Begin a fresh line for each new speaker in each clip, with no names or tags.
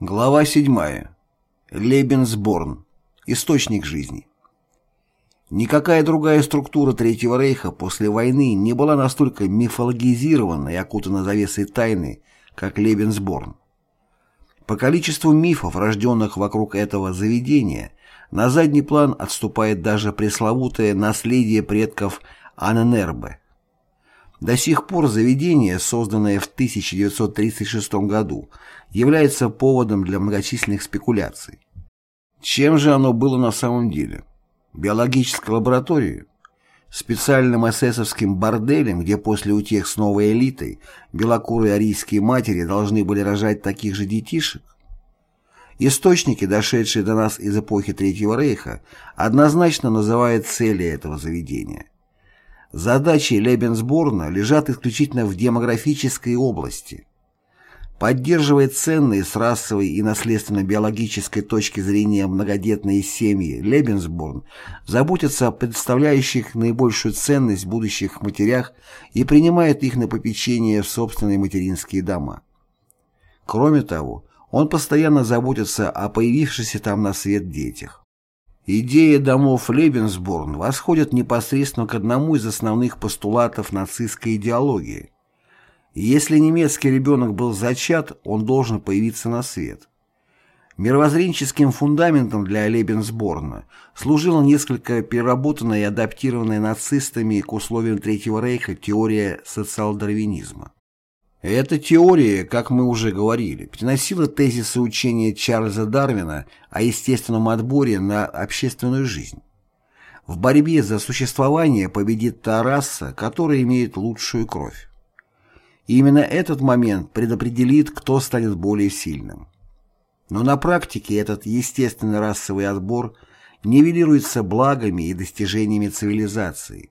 Глава 7. Лебенсборн. Источник жизни. Никакая другая структура Третьего Рейха после войны не была настолько мифологизирована и окутана завесой тайны, как Лебенсборн. По количеству мифов, рожденных вокруг этого заведения, на задний план отступает даже пресловутое наследие предков Анненербе. До сих пор заведение, созданное в 1936 году, является поводом для многочисленных спекуляций. Чем же оно было на самом деле? Биологической лабораторией? Специальным эсэсовским борделем, где после утех с новой элитой белокурые арийские матери должны были рожать таких же детишек? Источники, дошедшие до нас из эпохи Третьего Рейха, однозначно называют цели этого заведения. Задачи Лебенсборна лежат исключительно в демографической области поддерживает ценные с расовой и наследственно-биологической точки зрения многодетные семьи, Лебенсборн заботится о представляющих наибольшую ценность будущих матерях и принимает их на попечение в собственные материнские дома. Кроме того, он постоянно заботится о появившихся там на свет детях. Идея домов Лебенсборн восходит непосредственно к одному из основных постулатов нацистской идеологии – если немецкий ребенок был зачат, он должен появиться на свет. Мировоззренческим фундаментом для Лебенсборна служила несколько переработанная и адаптированная нацистами к условиям Третьего Рейха теория социал-дарвинизма. Эта теория, как мы уже говорили, приносила тезисы учения Чарльза Дарвина о естественном отборе на общественную жизнь. В борьбе за существование победит та раса, которая имеет лучшую кровь. И именно этот момент предопределит, кто станет более сильным. Но на практике этот естественный расовый отбор нивелируется благами и достижениями цивилизации.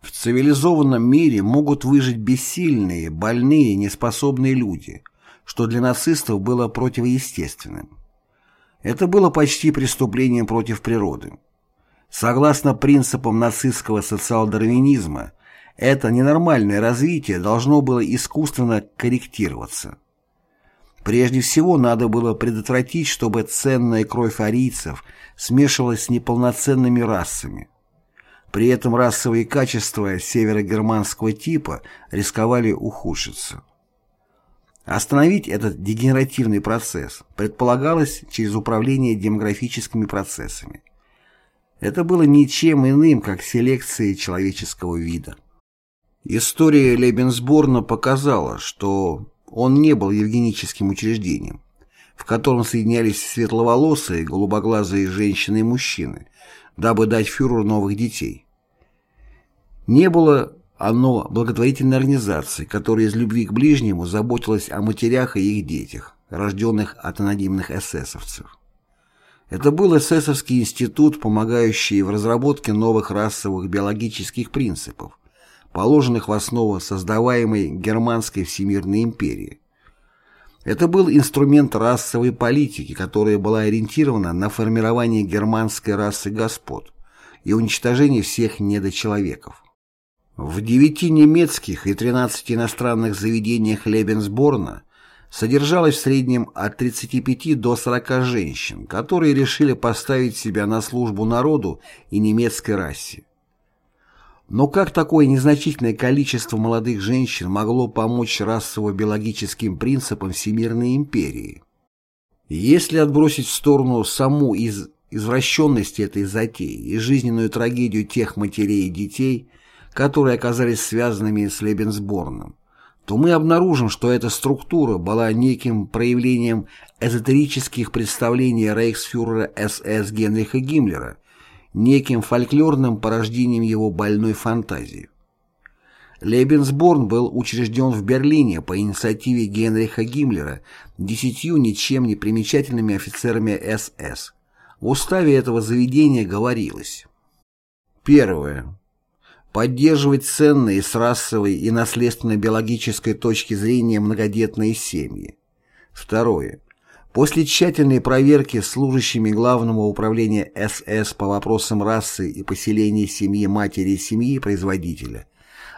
В цивилизованном мире могут выжить бессильные, больные, неспособные люди, что для нацистов было противоестественным. Это было почти преступлением против природы. Согласно принципам нацистского социал-дарвинизма, это ненормальное развитие должно было искусственно корректироваться. Прежде всего надо было предотвратить, чтобы ценная кровь арийцев смешивалась с неполноценными расами. При этом расовые качества северогерманского типа рисковали ухудшиться. Остановить этот дегенеративный процесс предполагалось через управление демографическими процессами. Это было ничем иным, как селекцией человеческого вида. История Лебенсборна показала, что он не был евгеническим учреждением, в котором соединялись светловолосые, голубоглазые женщины и мужчины, дабы дать фюреру новых детей. Не было оно благотворительной организацией, которая из любви к ближнему заботилась о матерях и их детях, рожденных от анонимных эсэсовцев. Это был эсэсовский институт, помогающий в разработке новых расовых биологических принципов, положенных в основу создаваемой Германской Всемирной империи. Это был инструмент расовой политики, которая была ориентирована на формирование германской расы господ и уничтожение всех недочеловеков. В девяти немецких и 13 иностранных заведениях Лебенсборна содержалось в среднем от 35 до 40 женщин, которые решили поставить себя на службу народу и немецкой расе. Но как такое незначительное количество молодых женщин могло помочь расово-биологическим принципам Всемирной империи? Если отбросить в сторону саму из извращенность этой затеи и жизненную трагедию тех матерей и детей, которые оказались связанными с Лебенсборном, то мы обнаружим, что эта структура была неким проявлением эзотерических представлений рейхсфюрера СС Генриха Гиммлера неким фольклорным порождением его больной фантазии. Лебенсборн был учрежден в Берлине по инициативе Генриха Гиммлера десятью ничем не примечательными офицерами СС. В уставе этого заведения говорилось. Первое. Поддерживать ценные с расовой и наследственно-биологической точки зрения многодетные семьи. Второе После тщательной проверки служащими Главного управления СС по вопросам расы и поселения семьи матери и семьи производителя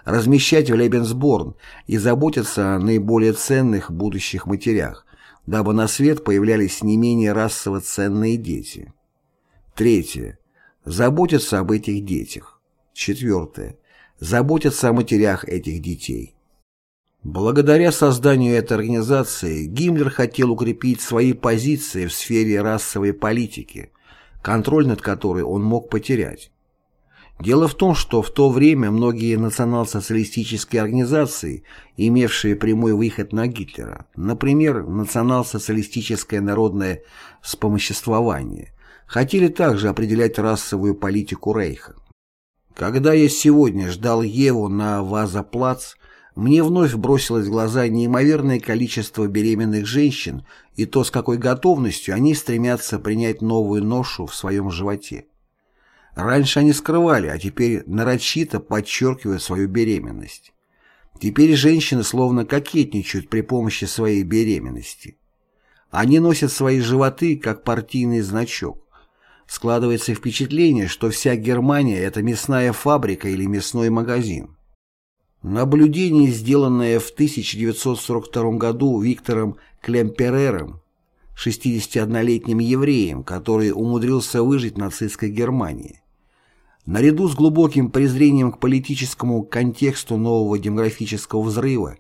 размещать в Лебенсборн и заботиться о наиболее ценных будущих матерях, дабы на свет появлялись не менее расово ценные дети. Третье. Заботиться об этих детях. Четвертое. Заботиться о матерях этих детей. Благодаря созданию этой организации Гиммлер хотел укрепить свои позиции в сфере расовой политики, контроль над которой он мог потерять. Дело в том, что в то время многие национал-социалистические организации, имевшие прямой выход на Гитлера, например, Национал-социалистическое народное вспомоществование, хотели также определять расовую политику Рейха. Когда я сегодня ждал Еву на Вазаплац, мне вновь бросилось в глаза неимоверное количество беременных женщин и то, с какой готовностью они стремятся принять новую ношу в своем животе. Раньше они скрывали, а теперь нарочито подчеркивают свою беременность. Теперь женщины словно кокетничают при помощи своей беременности. Они носят свои животы как партийный значок. Складывается впечатление, что вся Германия – это мясная фабрика или мясной магазин. Наблюдение, сделанное в 1942 году Виктором Клемперером, 61-летним евреем, который умудрился выжить в нацистской Германии. Наряду с глубоким презрением к политическому контексту нового демографического взрыва,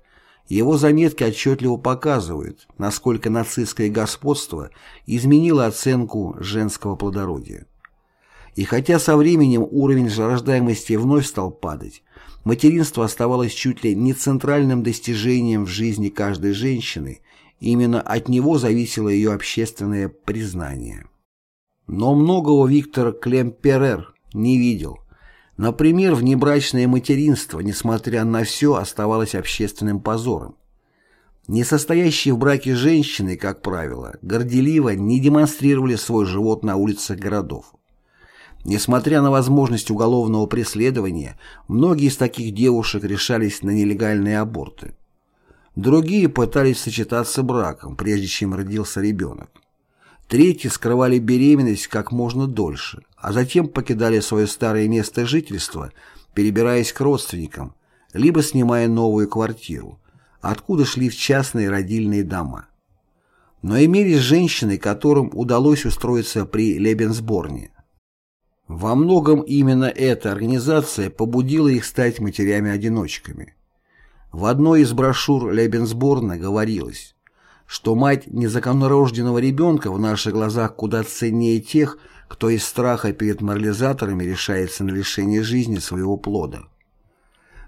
его заметки отчетливо показывают, насколько нацистское господство изменило оценку женского плодородия. И хотя со временем уровень рождаемости вновь стал падать, материнство оставалось чуть ли не центральным достижением в жизни каждой женщины, именно от него зависело ее общественное признание. Но многого Виктор Клемперер не видел. Например, внебрачное материнство, несмотря на все, оставалось общественным позором. Несостоящие в браке женщины, как правило, горделиво не демонстрировали свой живот на улицах городов. Несмотря на возможность уголовного преследования, многие из таких девушек решались на нелегальные аборты. Другие пытались сочетаться браком, прежде чем родился ребенок. Третьи скрывали беременность как можно дольше, а затем покидали свое старое место жительства, перебираясь к родственникам, либо снимая новую квартиру, откуда шли в частные родильные дома. Но имелись женщины, которым удалось устроиться при Лебенсборне. Во многом именно эта организация побудила их стать матерями-одиночками. В одной из брошюр Лебенсборна говорилось, что мать незаконнорожденного ребенка в наших глазах куда ценнее тех, кто из страха перед морализаторами решается на лишение жизни своего плода.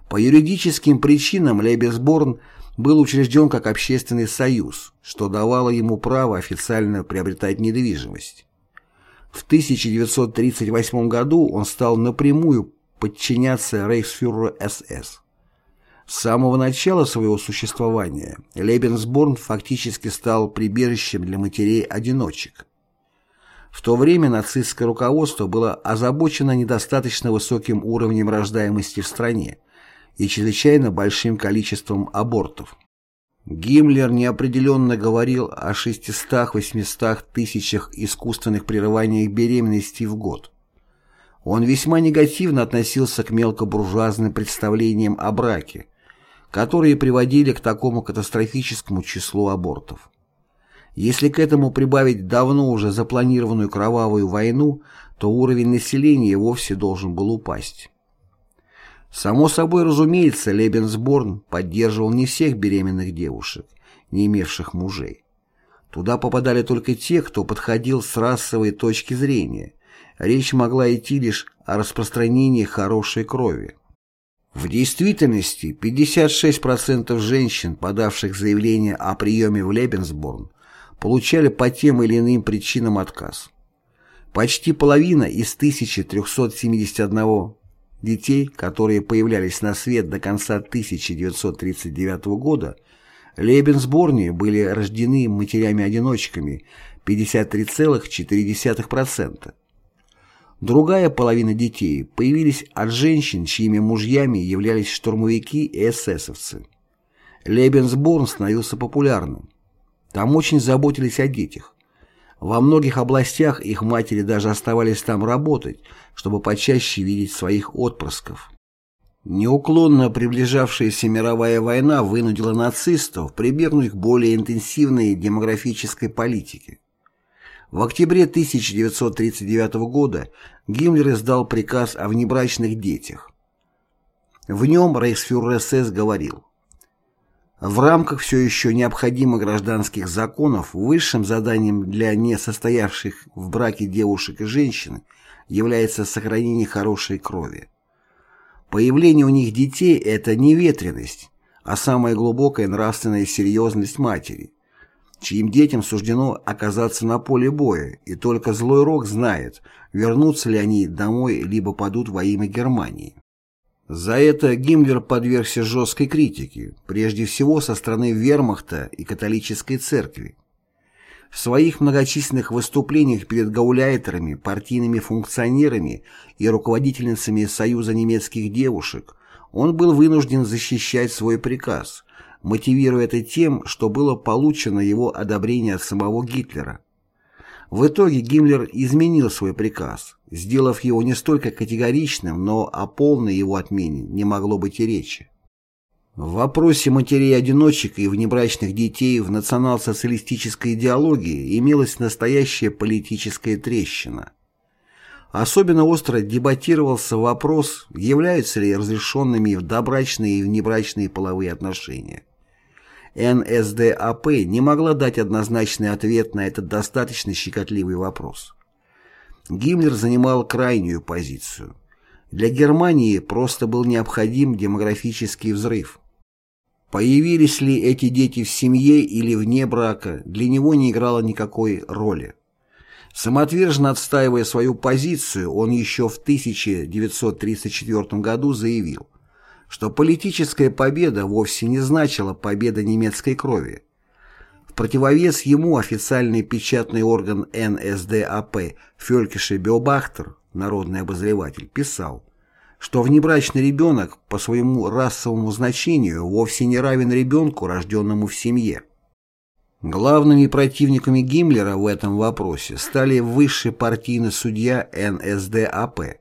По юридическим причинам Лебесборн был учрежден как общественный союз, что давало ему право официально приобретать недвижимость. В 1938 году он стал напрямую подчиняться рейхсфюреру СС. С самого начала своего существования Лебенсборн фактически стал прибежищем для матерей-одиночек. В то время нацистское руководство было озабочено недостаточно высоким уровнем рождаемости в стране и чрезвычайно большим количеством абортов. Гиммлер неопределенно говорил о 600-800 тысячах искусственных прерываниях беременности в год. Он весьма негативно относился к мелкобуржуазным представлениям о браке, которые приводили к такому катастрофическому числу абортов. Если к этому прибавить давно уже запланированную кровавую войну, то уровень населения вовсе должен был упасть. Само собой разумеется, Лебенсборн поддерживал не всех беременных девушек, не имевших мужей. Туда попадали только те, кто подходил с расовой точки зрения. Речь могла идти лишь о распространении хорошей крови. В действительности 56% женщин, подавших заявление о приеме в Лебенсборн, получали по тем или иным причинам отказ. Почти половина из 1371 детей, которые появлялись на свет до конца 1939 года, Лебенсборне были рождены матерями-одиночками 53,4%. Другая половина детей появились от женщин, чьими мужьями являлись штурмовики и эсэсовцы. Лебенсборн становился популярным. Там очень заботились о детях. Во многих областях их матери даже оставались там работать, чтобы почаще видеть своих отпрысков. Неуклонно приближавшаяся мировая война вынудила нацистов прибегнуть к более интенсивной демографической политике. В октябре 1939 года Гиммлер издал приказ о внебрачных детях. В нем рейхсфюрер СС говорил в рамках все еще необходимых гражданских законов высшим заданием для несостоявших в браке девушек и женщин является сохранение хорошей крови. Появление у них детей – это не ветренность, а самая глубокая нравственная серьезность матери, чьим детям суждено оказаться на поле боя, и только злой рок знает, вернутся ли они домой, либо падут во имя Германии. За это Гиммлер подвергся жесткой критике, прежде всего со стороны вермахта и католической церкви. В своих многочисленных выступлениях перед гауляйтерами, партийными функционерами и руководительницами Союза немецких девушек он был вынужден защищать свой приказ, мотивируя это тем, что было получено его одобрение от самого Гитлера. В итоге Гиммлер изменил свой приказ, сделав его не столько категоричным, но о полной его отмене не могло быть и речи. В вопросе матерей-одиночек и внебрачных детей в национал-социалистической идеологии имелась настоящая политическая трещина. Особенно остро дебатировался вопрос, являются ли разрешенными добрачные и внебрачные половые отношения. НСДАП не могла дать однозначный ответ на этот достаточно щекотливый вопрос. Гиммлер занимал крайнюю позицию. Для Германии просто был необходим демографический взрыв – Появились ли эти дети в семье или вне брака, для него не играло никакой роли. Самоотверженно отстаивая свою позицию, он еще в 1934 году заявил, что политическая победа вовсе не значила победа немецкой крови. Противовес ему официальный печатный орган НСДАП Фелькише Биобахтер, народный обозреватель, писал – что внебрачный ребенок по своему расовому значению вовсе не равен ребенку, рожденному в семье. Главными противниками Гиммлера в этом вопросе стали высший партийный судья НСДАП,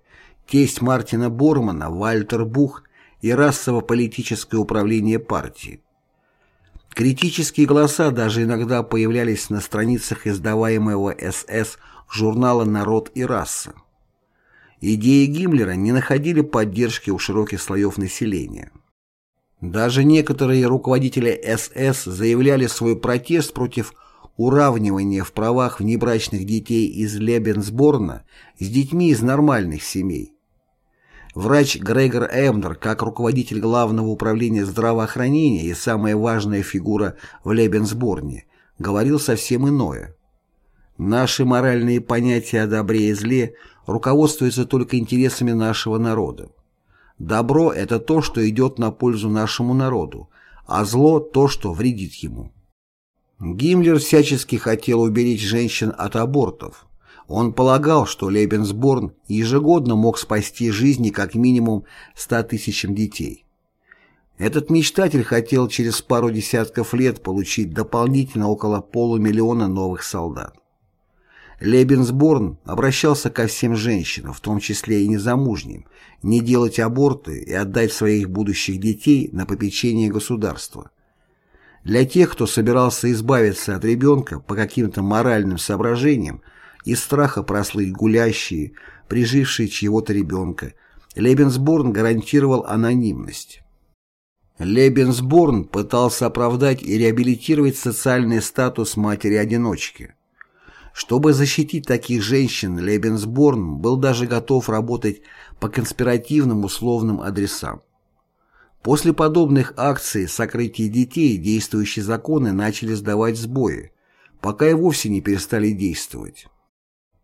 тесть Мартина Бормана Вальтер Бух и расово-политическое управление партии. Критические голоса даже иногда появлялись на страницах издаваемого СС журнала «Народ и раса». Идеи Гиммлера не находили поддержки у широких слоев населения. Даже некоторые руководители СС заявляли свой протест против уравнивания в правах внебрачных детей из Лебенсборна с детьми из нормальных семей. Врач Грегор Эмнер, как руководитель Главного управления здравоохранения и самая важная фигура в Лебенсборне, говорил совсем иное. Наши моральные понятия о добре и зле – руководствуется только интересами нашего народа. Добро – это то, что идет на пользу нашему народу, а зло – то, что вредит ему. Гиммлер всячески хотел уберечь женщин от абортов. Он полагал, что Лебенсборн ежегодно мог спасти жизни как минимум 100 тысячам детей. Этот мечтатель хотел через пару десятков лет получить дополнительно около полумиллиона новых солдат. Лебенсборн обращался ко всем женщинам, в том числе и незамужним, не делать аборты и отдать своих будущих детей на попечение государства. Для тех, кто собирался избавиться от ребенка по каким-то моральным соображениям, из страха прослыть гулящие, прижившие чьего-то ребенка, Лебенсборн гарантировал анонимность. Лебенсборн пытался оправдать и реабилитировать социальный статус матери-одиночки. Чтобы защитить таких женщин, Лебенсборн был даже готов работать по конспиративным условным адресам. После подобных акций сокрытия детей действующие законы начали сдавать сбои, пока и вовсе не перестали действовать.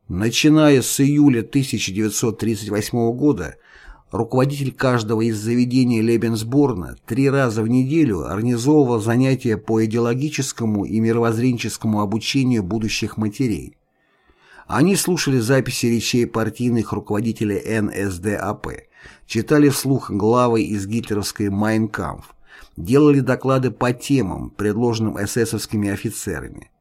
Начиная с июля 1938 года руководитель каждого из заведений Лебенсборна три раза в неделю организовывал занятия по идеологическому и мировоззренческому обучению будущих матерей. Они слушали записи речей партийных руководителей НСДАП, читали вслух главы из гитлеровской «Майнкамф», делали доклады по темам, предложенным эсэсовскими офицерами.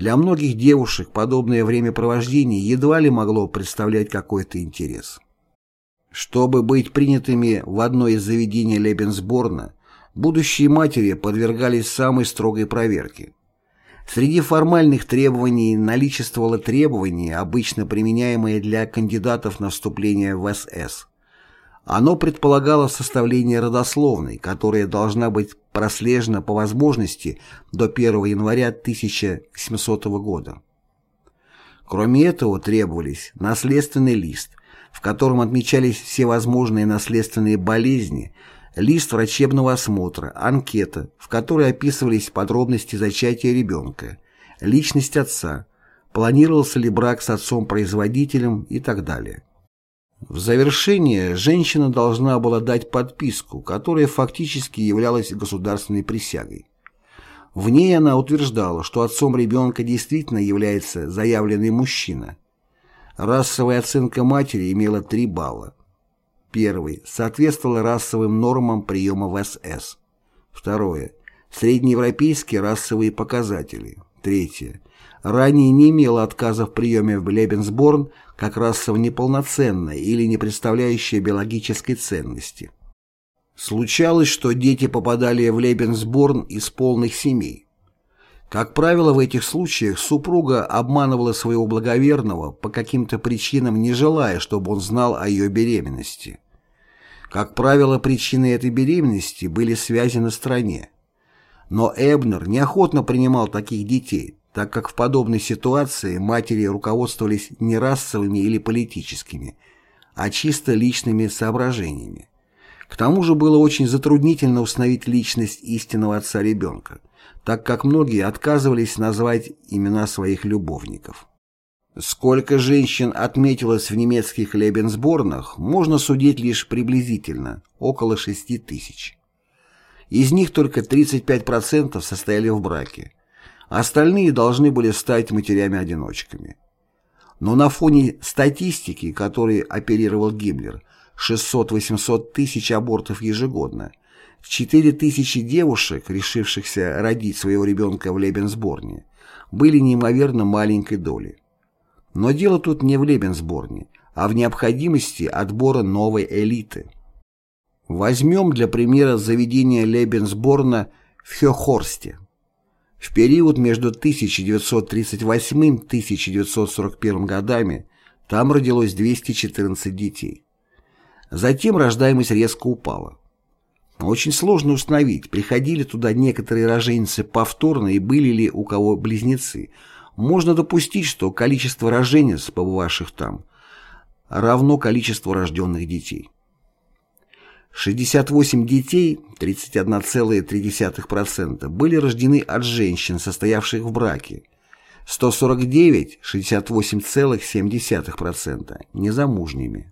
Для многих девушек подобное времяпровождение едва ли могло представлять какой-то интерес. Чтобы быть принятыми в одно из заведений Лебенсборна, будущие матери подвергались самой строгой проверке. Среди формальных требований наличествовало требование, обычно применяемое для кандидатов на вступление в СС. Оно предполагало составление родословной, которая должна быть прослежена по возможности до 1 января 1700 года. Кроме этого требовались наследственный лист, в котором отмечались все возможные наследственные болезни, лист врачебного осмотра, анкета, в которой описывались подробности зачатия ребенка, личность отца, планировался ли брак с отцом-производителем и так далее. В завершение женщина должна была дать подписку, которая фактически являлась государственной присягой. В ней она утверждала, что отцом ребенка действительно является заявленный мужчина. Расовая оценка матери имела 3 балла. Первый. Соответствовала расовым нормам приема в СС. Второе. Среднеевропейские расовые показатели. Третье. Ранее не имела отказа в приеме в Лебенсборн как расово неполноценная или не представляющая биологической ценности. Случалось, что дети попадали в Лебенсборн из полных семей. Как правило, в этих случаях супруга обманывала своего благоверного, по каким-то причинам не желая, чтобы он знал о ее беременности. Как правило, причины этой беременности были связи на стороне. Но Эбнер неохотно принимал таких детей, так как в подобной ситуации матери руководствовались не расовыми или политическими, а чисто личными соображениями. К тому же было очень затруднительно установить личность истинного отца ребенка, так как многие отказывались назвать имена своих любовников. Сколько женщин отметилось в немецких лебенсборнах, можно судить лишь приблизительно, около 6 тысяч. Из них только 35% состояли в браке, остальные должны были стать матерями-одиночками. Но на фоне статистики, которой оперировал Гиммлер, 600-800 тысяч абортов ежегодно, 4 тысячи девушек, решившихся родить своего ребенка в Лебенсборне, были неимоверно маленькой долей. Но дело тут не в Лебенсборне, а в необходимости отбора новой элиты. Возьмем для примера заведение Лебенсборна в Хёхорсте. В период между 1938-1941 годами там родилось 214 детей. Затем рождаемость резко упала. Очень сложно установить, приходили туда некоторые роженицы повторно и были ли у кого близнецы. Можно допустить, что количество роженец, побывавших там, равно количеству рожденных детей. 68 детей, 31,3%, были рождены от женщин, состоявших в браке, 149, 68,7%, незамужними.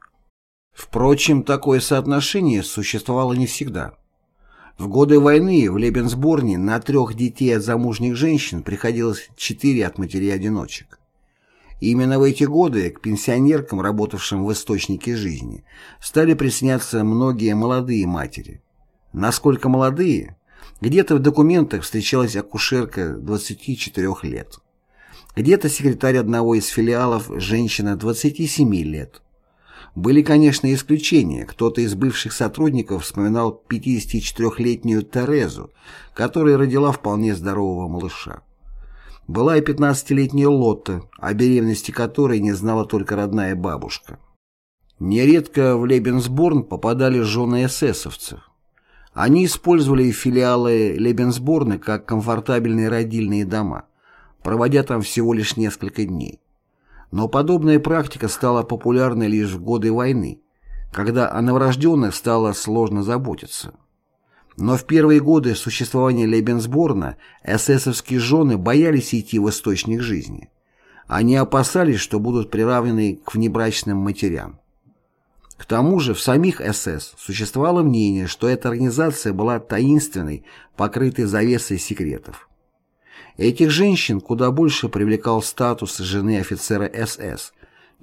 Впрочем, такое соотношение существовало не всегда. В годы войны в Лебенсборне на трех детей от замужних женщин приходилось четыре от матерей-одиночек. Именно в эти годы к пенсионеркам, работавшим в источнике жизни, стали присняться многие молодые матери. Насколько молодые? Где-то в документах встречалась акушерка 24 лет. Где-то секретарь одного из филиалов женщина 27 лет. Были, конечно, исключения. Кто-то из бывших сотрудников вспоминал 54-летнюю Терезу, которая родила вполне здорового малыша. Была и 15-летняя Лотта, о беременности которой не знала только родная бабушка. Нередко в Лебенсборн попадали жены эсэсовцев. Они использовали филиалы Лебенсборна как комфортабельные родильные дома, проводя там всего лишь несколько дней. Но подобная практика стала популярной лишь в годы войны, когда о новорожденных стало сложно заботиться. Но в первые годы существования Лебенсборна эсэсовские жены боялись идти в источник жизни. Они опасались, что будут приравнены к внебрачным матерям. К тому же в самих СС существовало мнение, что эта организация была таинственной, покрытой завесой секретов. Этих женщин куда больше привлекал статус жены офицера СС,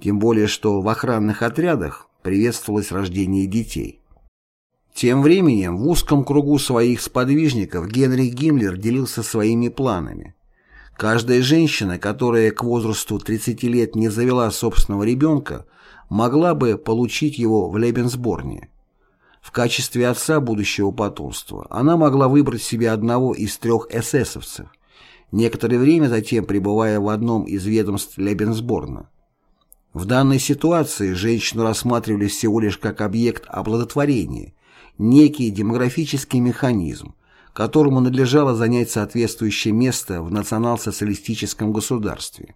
тем более что в охранных отрядах приветствовалось рождение детей. Тем временем в узком кругу своих сподвижников Генрих Гиммлер делился своими планами. Каждая женщина, которая к возрасту 30 лет не завела собственного ребенка, могла бы получить его в Лебенсборне. В качестве отца будущего потомства она могла выбрать себе одного из трех эсэсовцев, некоторое время затем пребывая в одном из ведомств Лебенсборна. В данной ситуации женщину рассматривали всего лишь как объект оплодотворения, некий демографический механизм, которому надлежало занять соответствующее место в национал-социалистическом государстве.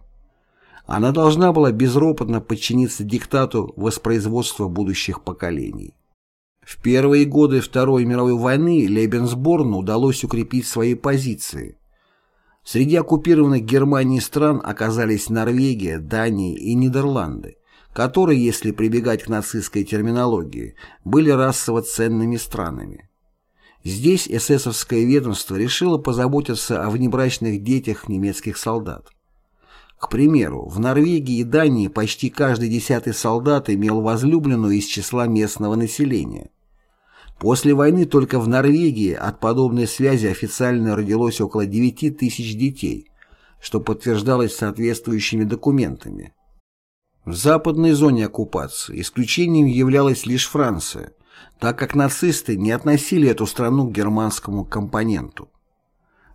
Она должна была безропотно подчиниться диктату воспроизводства будущих поколений. В первые годы Второй мировой войны Лейбенсборну удалось укрепить свои позиции. Среди оккупированных Германией стран оказались Норвегия, Дания и Нидерланды, которые, если прибегать к нацистской терминологии, были расово ценными странами. Здесь эсэсовское ведомство решило позаботиться о внебрачных детях немецких солдат. К примеру, в Норвегии и Дании почти каждый десятый солдат имел возлюбленную из числа местного населения. После войны только в Норвегии от подобной связи официально родилось около 9 тысяч детей, что подтверждалось соответствующими документами. В западной зоне оккупации исключением являлась лишь Франция, так как нацисты не относили эту страну к германскому компоненту.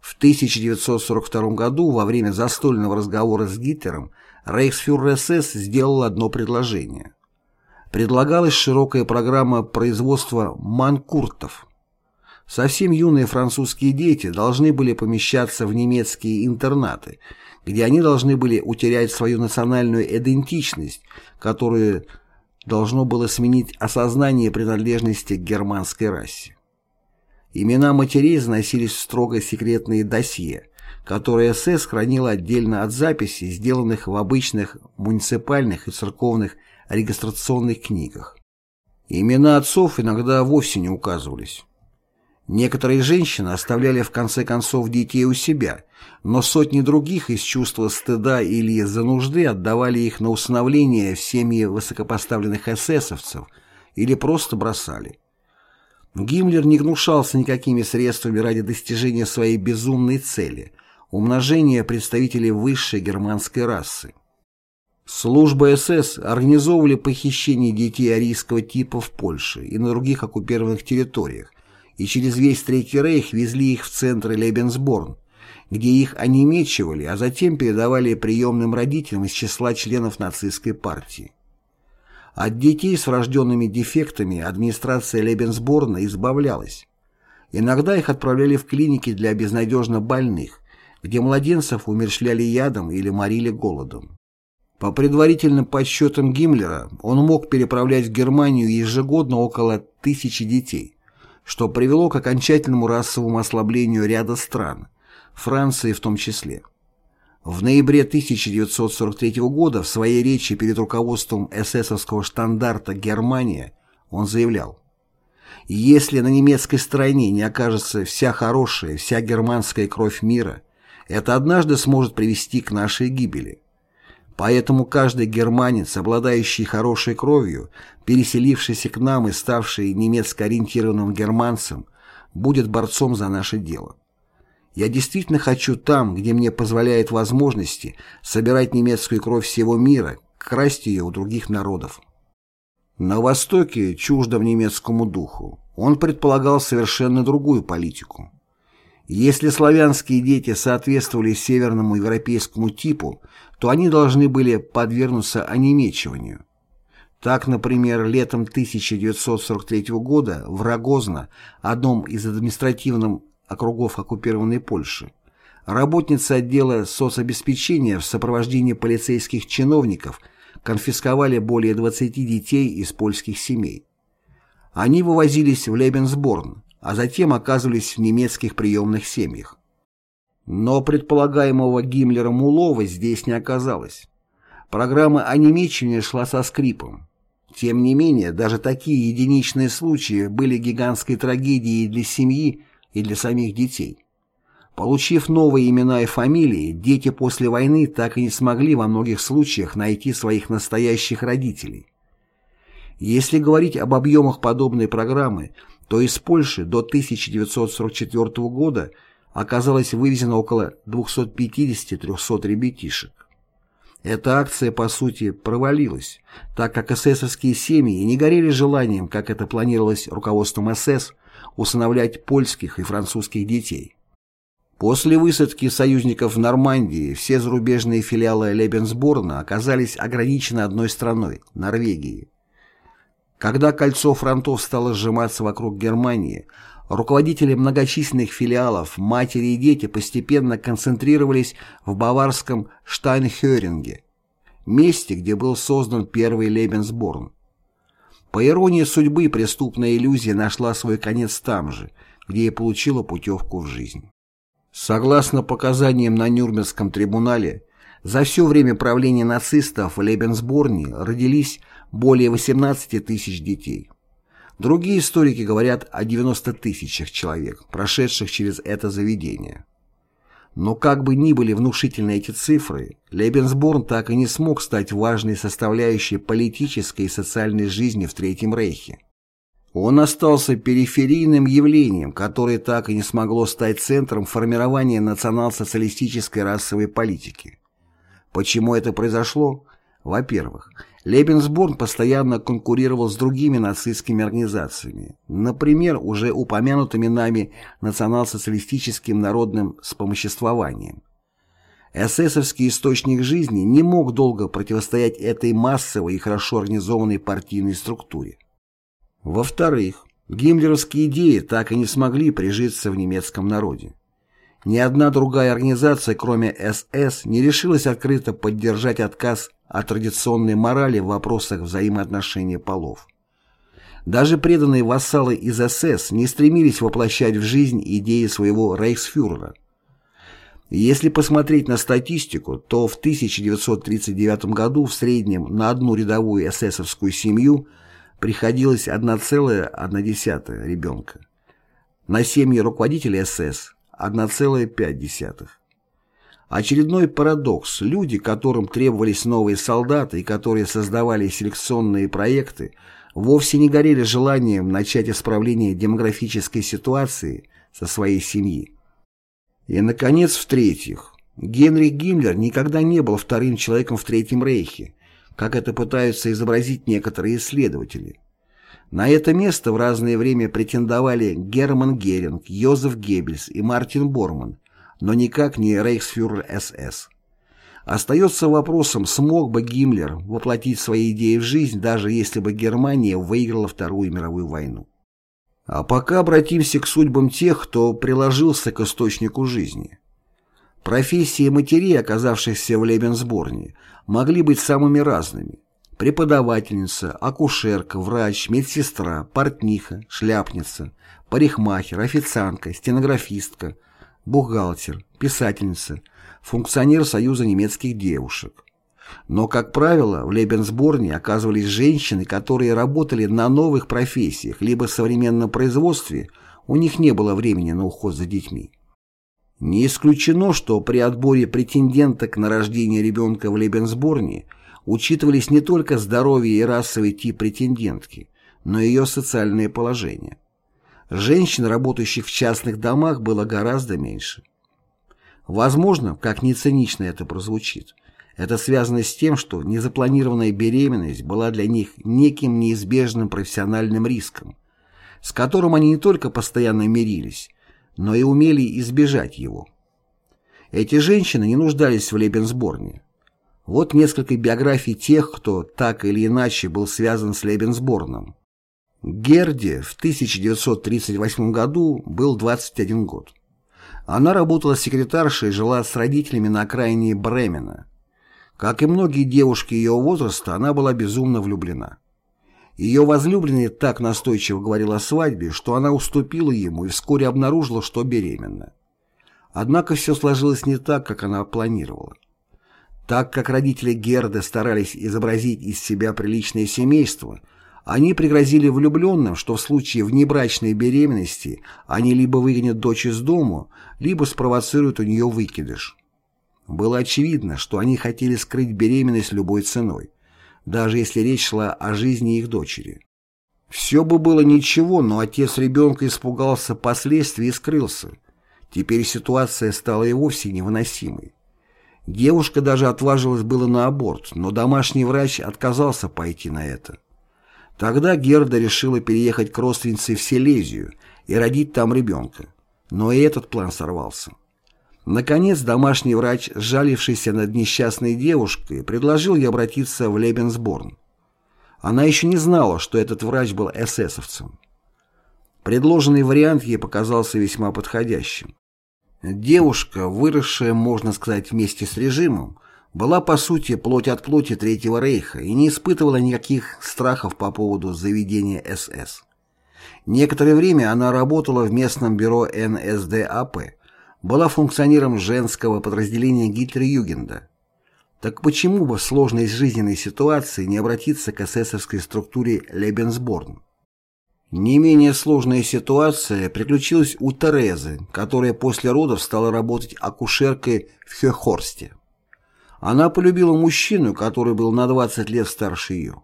В 1942 году во время застольного разговора с Гитлером рейхсфюрер СС сделал одно предложение. Предлагалась широкая программа производства манкуртов. Совсем юные французские дети должны были помещаться в немецкие интернаты, где они должны были утерять свою национальную идентичность, которую должно было сменить осознание принадлежности к германской расе. Имена матерей заносились в строго секретные досье, которые СС хранила отдельно от записей, сделанных в обычных муниципальных и церковных регистрационных книгах. Имена отцов иногда вовсе не указывались. Некоторые женщины оставляли в конце концов детей у себя, но сотни других из чувства стыда или из-за нужды отдавали их на усыновление в семьи высокопоставленных эсэсовцев или просто бросали. Гиммлер не гнушался никакими средствами ради достижения своей безумной цели – умножения представителей высшей германской расы. Служба СС организовывали похищение детей арийского типа в Польше и на других оккупированных территориях, и через весь Третий Рейх везли их в центр Лебенсборн, где их онемечивали, а затем передавали приемным родителям из числа членов нацистской партии. От детей с врожденными дефектами администрация Лебенсборна избавлялась. Иногда их отправляли в клиники для безнадежно больных, где младенцев умерщвляли ядом или морили голодом. По предварительным подсчетам Гиммлера, он мог переправлять в Германию ежегодно около тысячи детей, что привело к окончательному расовому ослаблению ряда стран, Франции в том числе. В ноябре 1943 года в своей речи перед руководством эсэсовского штандарта «Германия» он заявлял «Если на немецкой стороне не окажется вся хорошая, вся германская кровь мира, это однажды сможет привести к нашей гибели. Поэтому каждый германец, обладающий хорошей кровью, переселившийся к нам и ставший немецко-ориентированным германцем, будет борцом за наше дело». Я действительно хочу там, где мне позволяют возможности, собирать немецкую кровь всего мира, красть ее у других народов. На Востоке, чуждом немецкому духу, он предполагал совершенно другую политику. Если славянские дети соответствовали северному европейскому типу, то они должны были подвергнуться онемечиванию. Так, например, летом 1943 года в Рогозно, одном из административных округов оккупированной Польши, работницы отдела соцобеспечения в сопровождении полицейских чиновников конфисковали более 20 детей из польских семей. Они вывозились в Лебенсборн, а затем оказывались в немецких приемных семьях. Но предполагаемого Гиммлером улова здесь не оказалось. Программа онемечивания шла со скрипом. Тем не менее, даже такие единичные случаи были гигантской трагедией для семьи, и для самих детей. Получив новые имена и фамилии, дети после войны так и не смогли во многих случаях найти своих настоящих родителей. Если говорить об объемах подобной программы, то из Польши до 1944 года оказалось вывезено около 250-300 ребятишек. Эта акция, по сути, провалилась, так как эсэсовские семьи не горели желанием, как это планировалось руководством СС, усыновлять польских и французских детей. После высадки союзников в Нормандии все зарубежные филиалы Лебенсборна оказались ограничены одной страной – Норвегией. Когда кольцо фронтов стало сжиматься вокруг Германии, руководители многочисленных филиалов, матери и дети постепенно концентрировались в баварском Штайнхеринге, месте, где был создан первый Лебенсборн. По иронии судьбы, преступная иллюзия нашла свой конец там же, где и получила путевку в жизнь. Согласно показаниям на Нюрнбергском трибунале, за все время правления нацистов в Лебенсборне родились более 18 тысяч детей. Другие историки говорят о 90 тысячах человек, прошедших через это заведение. Но как бы ни были внушительны эти цифры, Лебенсборн так и не смог стать важной составляющей политической и социальной жизни в Третьем Рейхе. Он остался периферийным явлением, которое так и не смогло стать центром формирования национал-социалистической расовой политики. Почему это произошло? Во-первых, Лебенсборн постоянно конкурировал с другими нацистскими организациями, например, уже упомянутыми нами национал-социалистическим народным вспомоществованием. Эсэсовский источник жизни не мог долго противостоять этой массовой и хорошо организованной партийной структуре. Во-вторых, гиммлеровские идеи так и не смогли прижиться в немецком народе. Ни одна другая организация, кроме СС, не решилась открыто поддержать отказ от традиционной морали в вопросах взаимоотношений полов. Даже преданные вассалы из СС не стремились воплощать в жизнь идеи своего рейхсфюрера. Если посмотреть на статистику, то в 1939 году в среднем на одну рядовую эсэсовскую семью приходилось 1,1 ребенка. На семьи руководителей СС 1,5. Очередной парадокс. Люди, которым требовались новые солдаты и которые создавали селекционные проекты, вовсе не горели желанием начать исправление демографической ситуации со своей семьи. И, наконец, в-третьих, Генрих Гиммлер никогда не был вторым человеком в Третьем Рейхе, как это пытаются изобразить некоторые исследователи. На это место в разное время претендовали Герман Геринг, Йозеф Геббельс и Мартин Борман, но никак не рейхсфюрер СС. Остается вопросом, смог бы Гиммлер воплотить свои идеи в жизнь, даже если бы Германия выиграла Вторую мировую войну. А пока обратимся к судьбам тех, кто приложился к источнику жизни. Профессии матерей, оказавшихся в Лебенсборне, могли быть самыми разными преподавательница, акушерка, врач, медсестра, портниха, шляпница, парикмахер, официантка, стенографистка, бухгалтер, писательница, функционер Союза немецких девушек. Но, как правило, в Лебенсборне оказывались женщины, которые работали на новых профессиях, либо в современном производстве, у них не было времени на уход за детьми. Не исключено, что при отборе претенденток на рождение ребенка в Лебенсборне учитывались не только здоровье и расовый тип претендентки, но и ее социальное положение. Женщин, работающих в частных домах, было гораздо меньше. Возможно, как ни цинично это прозвучит, это связано с тем, что незапланированная беременность была для них неким неизбежным профессиональным риском, с которым они не только постоянно мирились, но и умели избежать его. Эти женщины не нуждались в Лебенсборне. Вот несколько биографий тех, кто так или иначе был связан с Лебенсборном. Герде в 1938 году был 21 год. Она работала секретаршей и жила с родителями на окраине Бремена. Как и многие девушки ее возраста, она была безумно влюблена. Ее возлюбленный так настойчиво говорил о свадьбе, что она уступила ему и вскоре обнаружила, что беременна. Однако все сложилось не так, как она планировала. Так как родители Герды старались изобразить из себя приличное семейство, они пригрозили влюбленным, что в случае внебрачной беременности они либо выгонят дочь из дому, либо спровоцируют у нее выкидыш. Было очевидно, что они хотели скрыть беременность любой ценой, даже если речь шла о жизни их дочери. Все бы было ничего, но отец ребенка испугался последствий и скрылся. Теперь ситуация стала и вовсе невыносимой. Девушка даже отважилась было на аборт, но домашний врач отказался пойти на это. Тогда Герда решила переехать к родственнице в Силезию и родить там ребенка. Но и этот план сорвался. Наконец, домашний врач, сжалившийся над несчастной девушкой, предложил ей обратиться в Лебенсборн. Она еще не знала, что этот врач был эсэсовцем. Предложенный вариант ей показался весьма подходящим. Девушка, выросшая, можно сказать, вместе с режимом, была по сути плоть от плоти Третьего Рейха и не испытывала никаких страхов по поводу заведения СС. Некоторое время она работала в местном бюро НСДАП, была функционером женского подразделения Гитлер-Югенда. Так почему бы в сложной жизненной ситуации не обратиться к эсэсовской структуре Лебенсборн? Не менее сложная ситуация приключилась у Терезы, которая после родов стала работать акушеркой в Хёхорсте. Она полюбила мужчину, который был на 20 лет старше ее.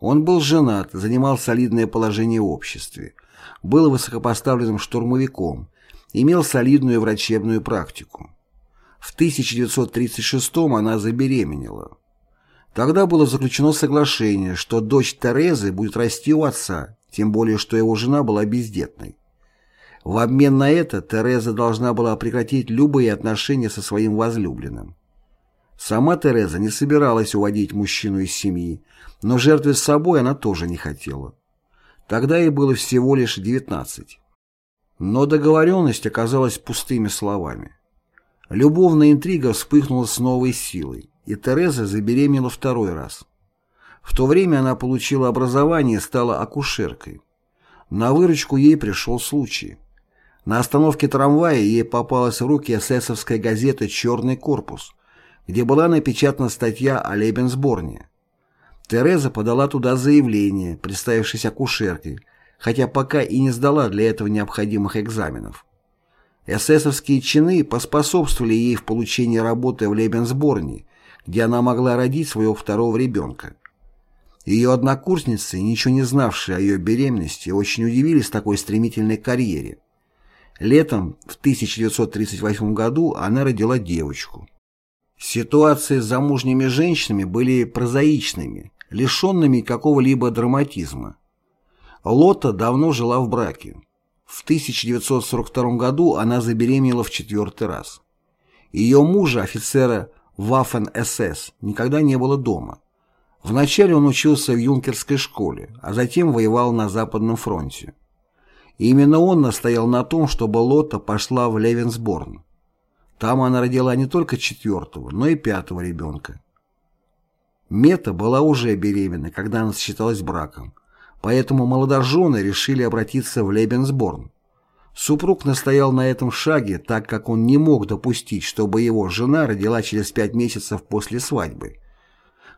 Он был женат, занимал солидное положение в обществе, был высокопоставленным штурмовиком, имел солидную врачебную практику. В 1936 она забеременела. Тогда было заключено соглашение, что дочь Терезы будет расти у отца, тем более что его жена была бездетной. В обмен на это Тереза должна была прекратить любые отношения со своим возлюбленным. Сама Тереза не собиралась уводить мужчину из семьи, но жертвовать собой она тоже не хотела. Тогда ей было всего лишь 19. Но договоренность оказалась пустыми словами. Любовная интрига вспыхнула с новой силой, и Тереза забеременела второй раз. В то время она получила образование и стала акушеркой. На выручку ей пришел случай. На остановке трамвая ей попалась в руки эсэсовская газета «Черный корпус», где была напечатана статья о Лебенсборне. Тереза подала туда заявление, представившись акушеркой, хотя пока и не сдала для этого необходимых экзаменов. Эсэсовские чины поспособствовали ей в получении работы в Лебенсборне, где она могла родить своего второго ребенка. Ее однокурсницы, ничего не знавшие о ее беременности, очень удивились такой стремительной карьере. Летом в 1938 году она родила девочку. Ситуации с замужними женщинами были прозаичными, лишенными какого-либо драматизма. Лота давно жила в браке. В 1942 году она забеременела в четвертый раз. Ее мужа, офицера Waffen-СС, никогда не было дома. Вначале он учился в юнкерской школе, а затем воевал на Западном фронте. И именно он настоял на том, чтобы Лота пошла в Левенсборн. Там она родила не только четвертого, но и пятого ребенка. Мета была уже беременна, когда она сочеталась браком, поэтому молодожены решили обратиться в Лебенсборн. Супруг настоял на этом шаге, так как он не мог допустить, чтобы его жена родила через пять месяцев после свадьбы.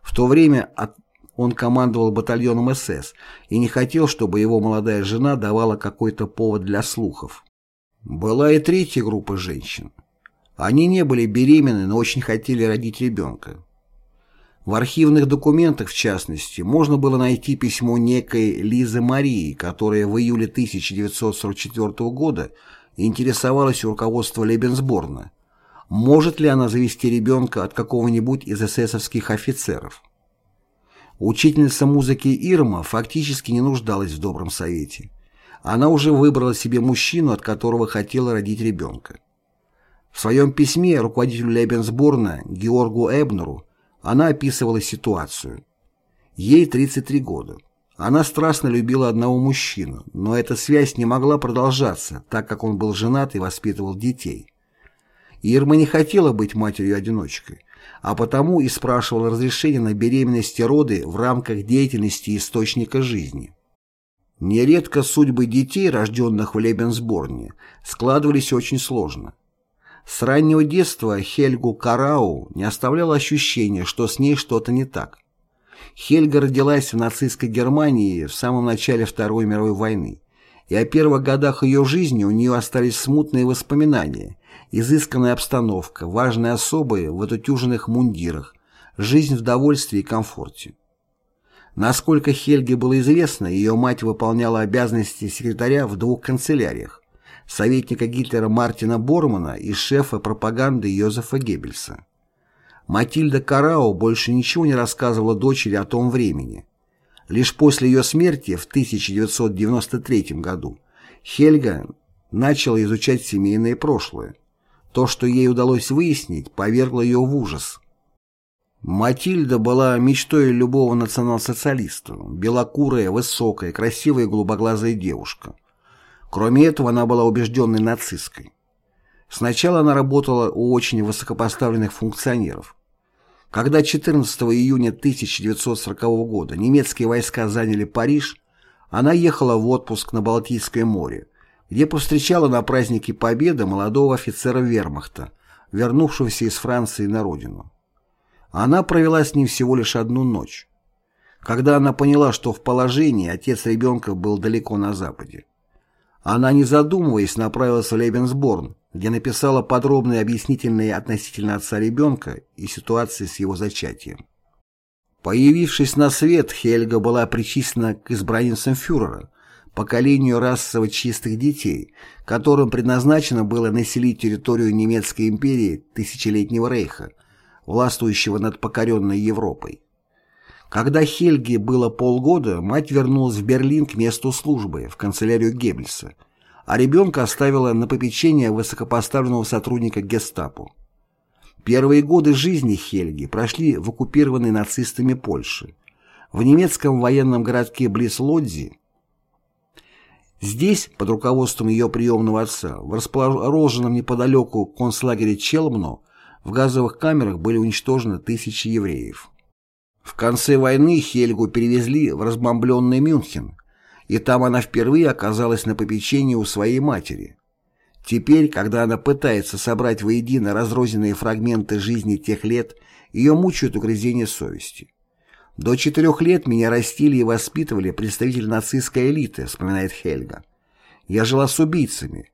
В то время он командовал батальоном СС и не хотел, чтобы его молодая жена давала какой-то повод для слухов. Была и третья группа женщин. Они не были беременны, но очень хотели родить ребенка. В архивных документах, в частности, можно было найти письмо некой Лизы Марии, которая в июле 1944 года интересовалась у руководства Лебенсборна, может ли она завести ребенка от какого-нибудь из эсэсовских офицеров. Учительница музыки Ирма фактически не нуждалась в добром совете. Она уже выбрала себе мужчину, от которого хотела родить ребенка. В своем письме руководителю Лебенсборна Георгу Эбнеру она описывала ситуацию. Ей 33 года. Она страстно любила одного мужчину, но эта связь не могла продолжаться, так как он был женат и воспитывал детей. Ирма не хотела быть матерью-одиночкой, а потому и спрашивала разрешение на беременность и роды в рамках деятельности источника жизни. Нередко судьбы детей, рожденных в Лебенсборне, складывались очень сложно. С раннего детства Хельгу Карау не оставляло ощущения, что с ней что-то не так. Хельга родилась в нацистской Германии в самом начале Второй мировой войны, и о первых годах ее жизни у нее остались смутные воспоминания, изысканная обстановка, важные особы в отутюженных мундирах, жизнь в довольстве и комфорте. Насколько Хельге было известно, ее мать выполняла обязанности секретаря в двух канцеляриях советника Гитлера Мартина Бормана и шефа пропаганды Йозефа Геббельса. Матильда Карао больше ничего не рассказывала дочери о том времени. Лишь после ее смерти в 1993 году Хельга начала изучать семейное прошлое. То, что ей удалось выяснить, повергло ее в ужас. Матильда была мечтой любого национал-социалиста, белокурая, высокая, красивая голубоглазая девушка. Кроме этого, она была убежденной нацисткой. Сначала она работала у очень высокопоставленных функционеров. Когда 14 июня 1940 года немецкие войска заняли Париж, она ехала в отпуск на Балтийское море, где повстречала на празднике Победы молодого офицера вермахта, вернувшегося из Франции на родину. Она провела с ним всего лишь одну ночь. Когда она поняла, что в положении отец ребенка был далеко на западе. Она, не задумываясь, направилась в Лебенсборн, где написала подробные объяснительные относительно отца ребенка и ситуации с его зачатием. Появившись на свет, Хельга была причислена к избранницам фюрера, поколению расово чистых детей, которым предназначено было населить территорию немецкой империи Тысячелетнего рейха, властвующего над покоренной Европой. Когда Хельге было полгода, мать вернулась в Берлин к месту службы, в канцелярию Геббельса, а ребенка оставила на попечение высокопоставленного сотрудника гестапо. Первые годы жизни Хельги прошли в оккупированной нацистами Польше, в немецком военном городке близ Лодзи. Здесь, под руководством ее приемного отца, в расположенном неподалеку концлагере Челмно, в газовых камерах были уничтожены тысячи евреев. В конце войны Хельгу перевезли в разбомбленный Мюнхен, и там она впервые оказалась на попечении у своей матери. Теперь, когда она пытается собрать воедино разрозненные фрагменты жизни тех лет, ее мучают угрызения совести. «До четырех лет меня растили и воспитывали представители нацистской элиты», вспоминает Хельга. «Я жила с убийцами.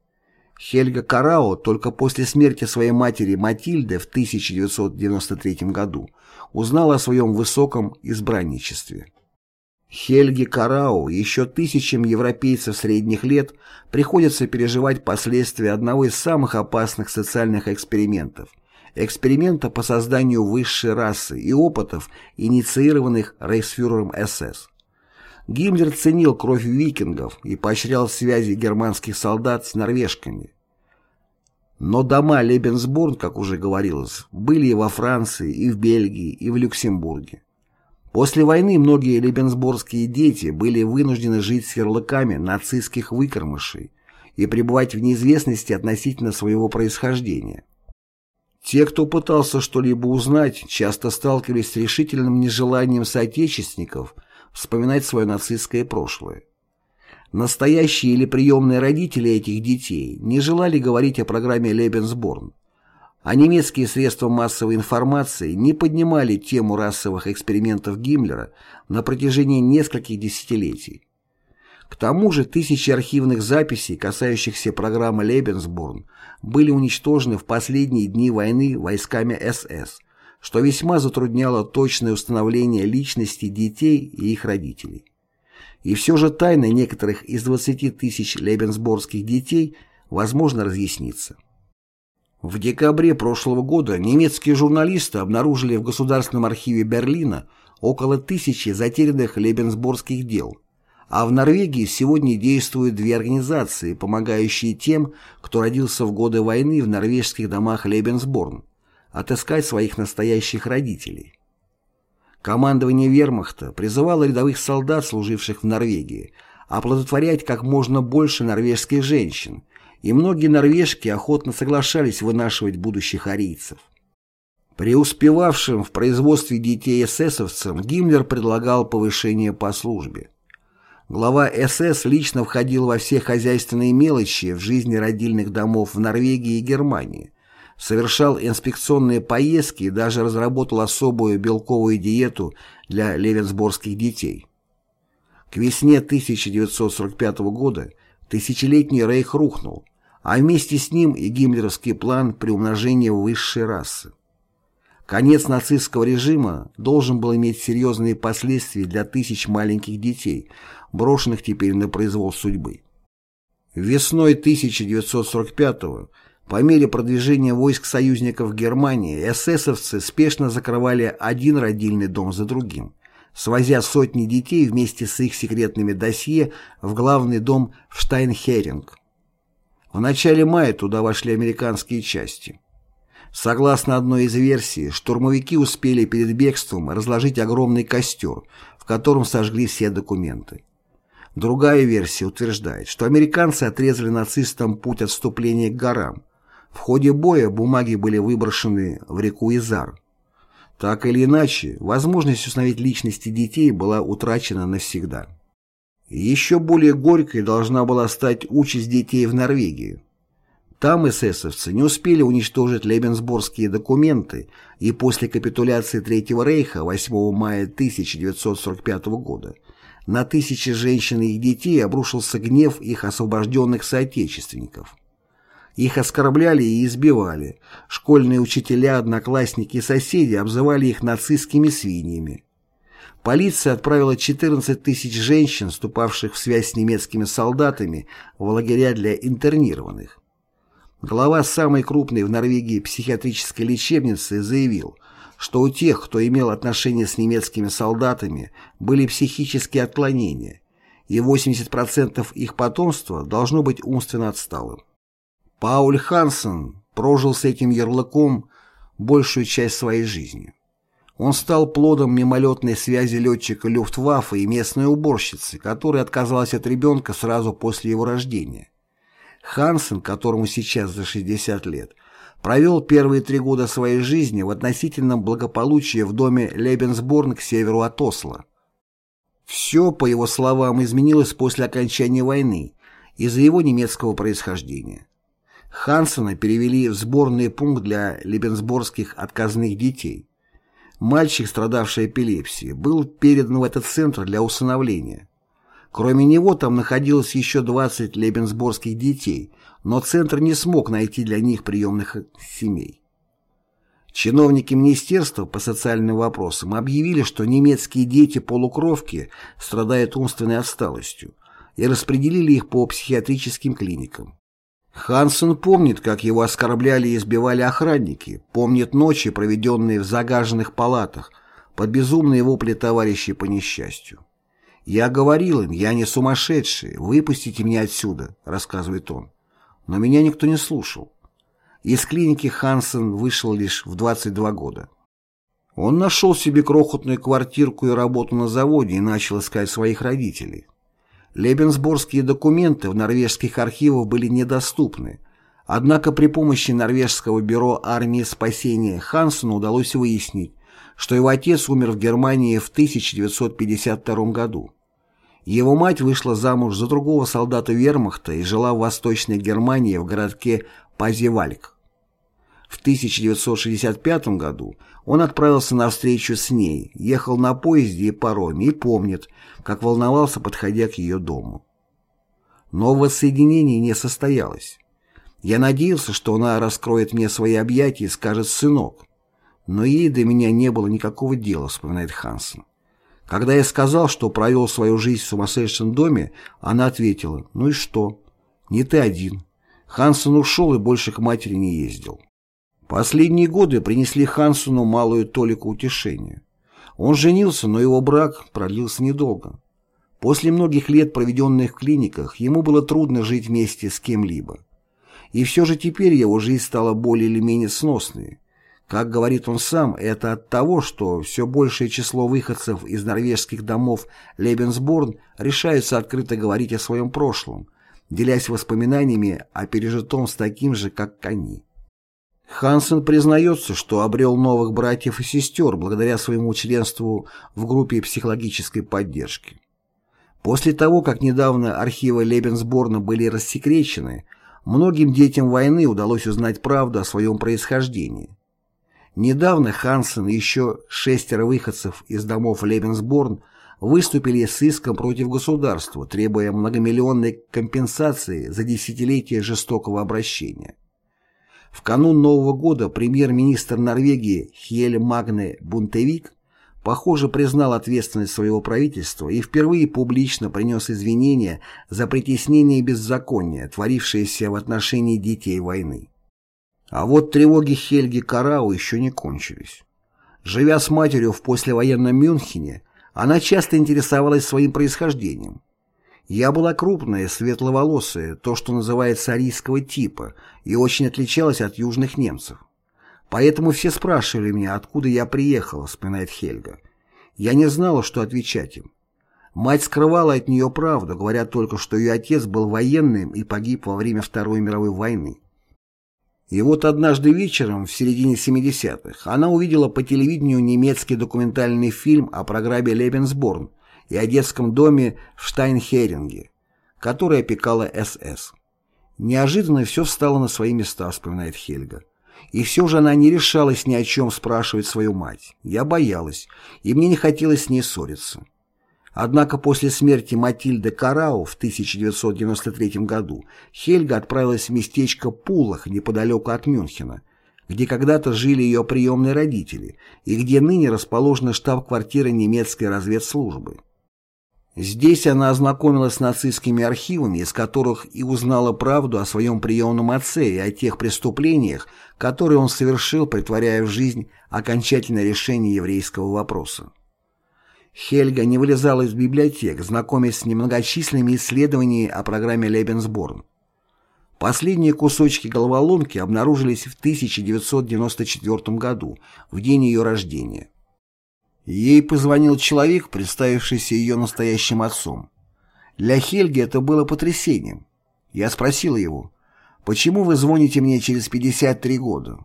Хельга Карао только после смерти своей матери Матильды в 1993 году узнала о своем высоком избранничестве. Хельги Карау еще тысячам европейцев средних лет приходится переживать последствия одного из самых опасных социальных экспериментов – эксперимента по созданию высшей расы и опытов, инициированных рейхсфюрером СС. Гиммлер ценил кровь викингов и поощрял связи германских солдат с норвежками. Но дома Лебенсборн, как уже говорилось, были и во Франции, и в Бельгии, и в Люксембурге. После войны многие лебенсборгские дети были вынуждены жить с ярлыками нацистских выкормышей и пребывать в неизвестности относительно своего происхождения. Те, кто пытался что-либо узнать, часто сталкивались с решительным нежеланием соотечественников вспоминать свое нацистское прошлое. Настоящие или приемные родители этих детей не желали говорить о программе Лебенсборн, а немецкие средства массовой информации не поднимали тему расовых экспериментов Гиммлера на протяжении нескольких десятилетий. К тому же тысячи архивных записей, касающихся программы Лебенсборн, были уничтожены в последние дни войны войсками СС, что весьма затрудняло точное установление личности детей и их родителей. И все же тайна некоторых из 20 тысяч лебенсборгских детей возможно разъяснится. В декабре прошлого года немецкие журналисты обнаружили в Государственном архиве Берлина около тысячи затерянных лебенсборгских дел, а в Норвегии сегодня действуют две организации, помогающие тем, кто родился в годы войны в норвежских домах Лебенсборн, отыскать своих настоящих родителей. Командование вермахта призывало рядовых солдат, служивших в Норвегии, оплодотворять как можно больше норвежских женщин – и многие норвежки охотно соглашались вынашивать будущих арийцев. Преуспевавшим в производстве детей эсэсовцам Гиммлер предлагал повышение по службе. Глава СС лично входил во все хозяйственные мелочи в жизни родильных домов в Норвегии и Германии, совершал инспекционные поездки и даже разработал особую белковую диету для левенсборгских детей. К весне 1945 года Тысячелетний рейх рухнул, а вместе с ним и гиммлеровский план приумножения высшей расы. Конец нацистского режима должен был иметь серьезные последствия для тысяч маленьких детей, брошенных теперь на произвол судьбы. Весной 1945-го По мере продвижения войск союзников Германии эсэсовцы спешно закрывали один родильный дом за другим, свозя сотни детей вместе с их секретными досье в главный дом в Штайнхеринг. В начале мая туда вошли американские части. Согласно одной из версий, штурмовики успели перед бегством разложить огромный костер, в котором сожгли все документы. Другая версия утверждает, что американцы отрезали нацистам путь отступления к горам. В ходе боя бумаги были выброшены в реку Изар. Так или иначе, возможность установить личности детей была утрачена навсегда. Еще более горькой должна была стать участь детей в Норвегии. Там эсэсовцы не успели уничтожить лебенсборгские документы, и после капитуляции Третьего рейха 8 мая 1945 года на тысячи женщин и их детей обрушился гнев их освобожденных соотечественников. Их оскорбляли и избивали, школьные учителя, одноклассники и соседи обзывали их нацистскими свиньями. Полиция отправила 14 тысяч женщин, вступавших в связь с немецкими солдатами, в лагеря для интернированных. Глава самой крупной в Норвегии психиатрической лечебницы заявил, что у тех, кто имел отношение с немецкими солдатами, были психические отклонения, и 80% их потомства должно быть умственно отсталым. Пауль Хансен прожил с этим ярлыком большую часть своей жизни. Он стал плодом мимолетной связи летчика Люфтваффе и местной уборщицы, которая отказалась от ребенка сразу после его рождения. Хансен, которому сейчас за 60 лет, провел первые три года своей жизни в относительном благополучии в доме Лебенсборн к северу от Осло. Все, по его словам, изменилось после окончания войны из-за его немецкого происхождения. Хансена перевели в сборный пункт для лебенсборгских отказных детей. Мальчик, страдавший эпилепсией, был передан в этот центр для усыновления. Кроме него там находилось еще 20 лебенсборгских детей, но Центр не смог найти для них приемных семей. Чиновники Министерства по социальным вопросам объявили, что немецкие дети-полукровки страдают умственной отсталостью, и распределили их по психиатрическим клиникам. Хансен помнит, как его оскорбляли и избивали охранники, помнит ночи, проведенные в загаженных палатах, под безумные вопли товарищей по несчастью. «Я говорил им, я не сумасшедший, выпустите меня отсюда», — рассказывает он. Но меня никто не слушал. Из клиники Хансен вышел лишь в 22 года. Он нашел себе крохотную квартирку и работу на заводе и начал искать своих родителей. Лебенсборгские документы в норвежских архивах были недоступны, однако при помощи норвежского бюро армии спасения Хансену удалось выяснить, что его отец умер в Германии в 1952 году. Его мать вышла замуж за другого солдата вермахта и жила в Восточной Германии в городке Пазевальк. В 1965 году он отправился на встречу с ней, ехал на поезде и пароме и помнит, как волновался, подходя к ее дому. Но воссоединение не состоялось. Я надеялся, что она раскроет мне свои объятия и скажет «сынок». Но ей до меня не было никакого дела, вспоминает Хансен. Когда я сказал, что провел свою жизнь в сумасшедшем доме, она ответила, ну и что? Не ты один. Хансен ушел и больше к матери не ездил. Последние годы принесли Хансену малую толику утешения. Он женился, но его брак продлился недолго. После многих лет, проведенных в клиниках, ему было трудно жить вместе с кем-либо. И все же теперь его жизнь стала более или менее сносной. Как говорит он сам, это от того, что все большее число выходцев из норвежских домов Лебенсборн решаются открыто говорить о своем прошлом, делясь воспоминаниями о пережитом с таким же, как они. Хансен признается, что обрел новых братьев и сестер благодаря своему членству в группе психологической поддержки. После того, как недавно архивы Лебенсборна были рассекречены, многим детям войны удалось узнать правду о своем происхождении. Недавно Хансен и еще шестеро выходцев из домов Лебенсборн выступили с иском против государства, требуя многомиллионной компенсации за десятилетия жестокого обращения. В канун Нового года премьер-министр Норвегии Хель Магне Бунтевик, похоже, признал ответственность своего правительства и впервые публично принес извинения за притеснение и беззаконие, творившееся в отношении детей войны. А вот тревоги Хельги Карау еще не кончились. Живя с матерью в послевоенном Мюнхене, она часто интересовалась своим происхождением. Я была крупная, светловолосая, то, что называется арийского типа, и очень отличалась от южных немцев. Поэтому все спрашивали меня, откуда я приехала, вспоминает Хельга. Я не знала, что отвечать им. Мать скрывала от нее правду, говоря только, что ее отец был военным и погиб во время Второй мировой войны. И вот однажды вечером, в середине 70-х, она увидела по телевидению немецкий документальный фильм о программе «Лебенсборн» и о детском доме в Штайнхеринге, который опекала СС. Неожиданно все встало на свои места, вспоминает Хельга. И все же она не решалась ни о чем спрашивать свою мать. Я боялась, и мне не хотелось с ней ссориться. Однако после смерти Матильды Карау в 1993 году Хельга отправилась в местечко Пулах неподалеку от Мюнхена, где когда-то жили ее приемные родители и где ныне расположена штаб-квартира немецкой разведслужбы. Здесь она ознакомилась с нацистскими архивами, из которых и узнала правду о своем приемном отце и о тех преступлениях, которые он совершил, притворяя в жизнь окончательное решение еврейского вопроса. Хельга не вылезала из библиотек, знакомясь с немногочисленными исследованиями о программе Лебенсборн. Последние кусочки головоломки обнаружились в 1994 году, в день ее рождения. Ей позвонил человек, представившийся ее настоящим отцом. Для Хельги это было потрясением. Я спросил его, «Почему вы звоните мне через 53 года?»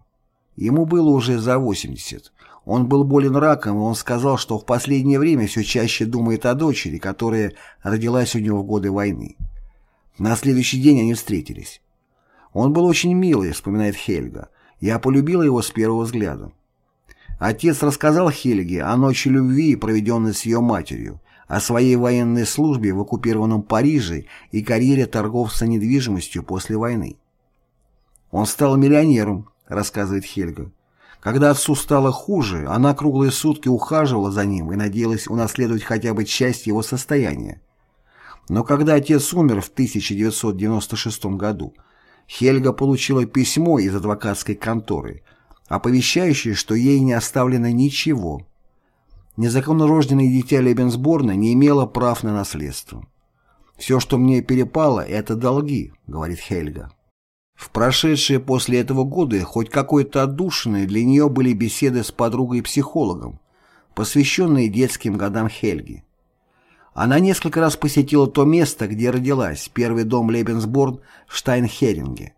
Ему было уже за 80. Он был болен раком, и он сказал, что в последнее время все чаще думает о дочери, которая родилась у него в годы войны. На следующий день они встретились. Он был очень милый, вспоминает Хельга. Я полюбила его с первого взгляда. Отец рассказал Хельге о ночи любви, проведенной с ее матерью, о своей военной службе в оккупированном Париже и карьере торговца недвижимостью после войны. «Он стал миллионером», — рассказывает Хельга. Когда отцу стало хуже, она круглые сутки ухаживала за ним и надеялась унаследовать хотя бы часть его состояния. Но когда отец умер в 1996 году, Хельга получила письмо из адвокатской конторы, оповещающий, что ей не оставлено ничего. Незаконнорожденное дитя Лебенсборна не имело прав на наследство. «Все, что мне перепало, это долги», — говорит Хельга. В прошедшие после этого годы хоть какой-то отдушиной для нее были беседы с подругой-психологом, посвященные детским годам Хельги. Она несколько раз посетила то место, где родилась, первый дом Лебенсборн в Штайнхеринге.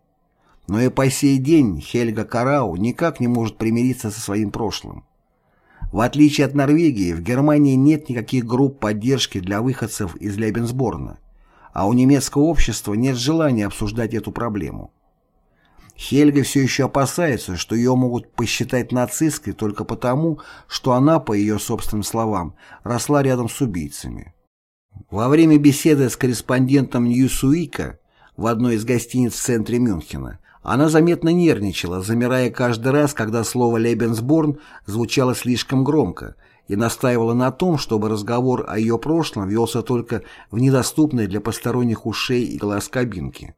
Но и по сей день Хельга Карау никак не может примириться со своим прошлым. В отличие от Норвегии, в Германии нет никаких групп поддержки для выходцев из Лебенсборна, а у немецкого общества нет желания обсуждать эту проблему. Хельга все еще опасается, что ее могут посчитать нацисткой только потому, что она, по ее собственным словам, росла рядом с убийцами. Во время беседы с корреспондентом Ньюсуика в одной из гостиниц в центре Мюнхена она заметно нервничала, замирая каждый раз, когда слово «Лебенсборн» звучало слишком громко, и настаивала на том, чтобы разговор о ее прошлом велся только в недоступной для посторонних ушей и глаз кабинке.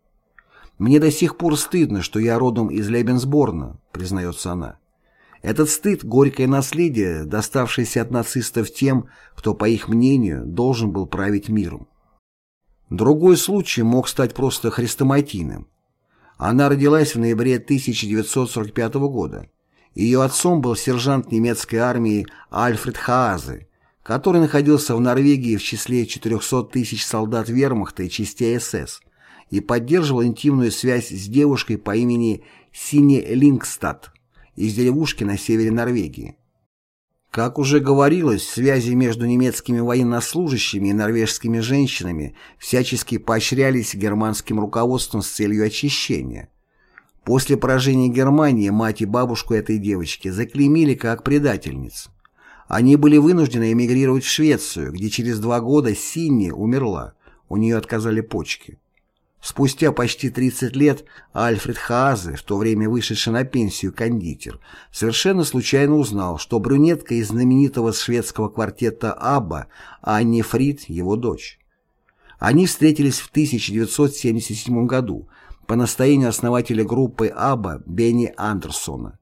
«Мне до сих пор стыдно, что я родом из Лебенсборна», — признается она. Этот стыд — горькое наследие, доставшееся от нацистов тем, кто, по их мнению, должен был править миром. Другой случай мог стать просто хрестоматийным. Она родилась в ноябре 1945 года. Ее отцом был сержант немецкой армии Альфред Хаазе, который находился в Норвегии в числе 400 тысяч солдат вермахта и частей СС и поддерживал интимную связь с девушкой по имени Сине Лингстад из деревушки на севере Норвегии. Как уже говорилось, связи между немецкими военнослужащими и норвежскими женщинами всячески поощрялись германским руководством с целью очищения. После поражения Германии мать и бабушку этой девочки заклеймили как предательниц. Они были вынуждены эмигрировать в Швецию, где через два года Синни умерла, у нее отказали почки. Спустя почти 30 лет Альфред Хаазе, в то время вышедший на пенсию кондитер, совершенно случайно узнал, что брюнетка из знаменитого шведского квартета «Абба» Анни Фрид – его дочь. Они встретились в 1977 году, по настоянию основателя группы АББА Бенни Андерсона,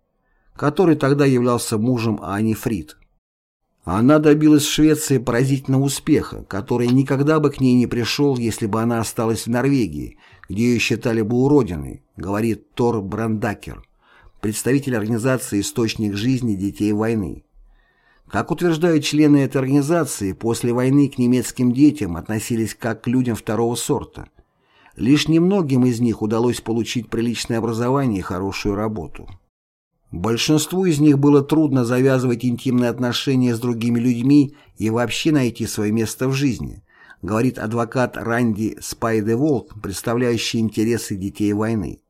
который тогда являлся мужем Ани Фрид. Она добилась в Швеции поразительного успеха, который никогда бы к ней не пришел, если бы она осталась в Норвегии, где ее считали бы уродиной, говорит Тор Брандакер, представитель организации «Источник жизни детей войны». Как утверждают члены этой организации, после войны к немецким детям относились как к людям второго сорта. Лишь немногим из них удалось получить приличное образование и хорошую работу. Большинству из них было трудно завязывать интимные отношения с другими людьми и вообще найти свое место в жизни, говорит адвокат Ранди Спайдеволт, представляющий интересы детей войны.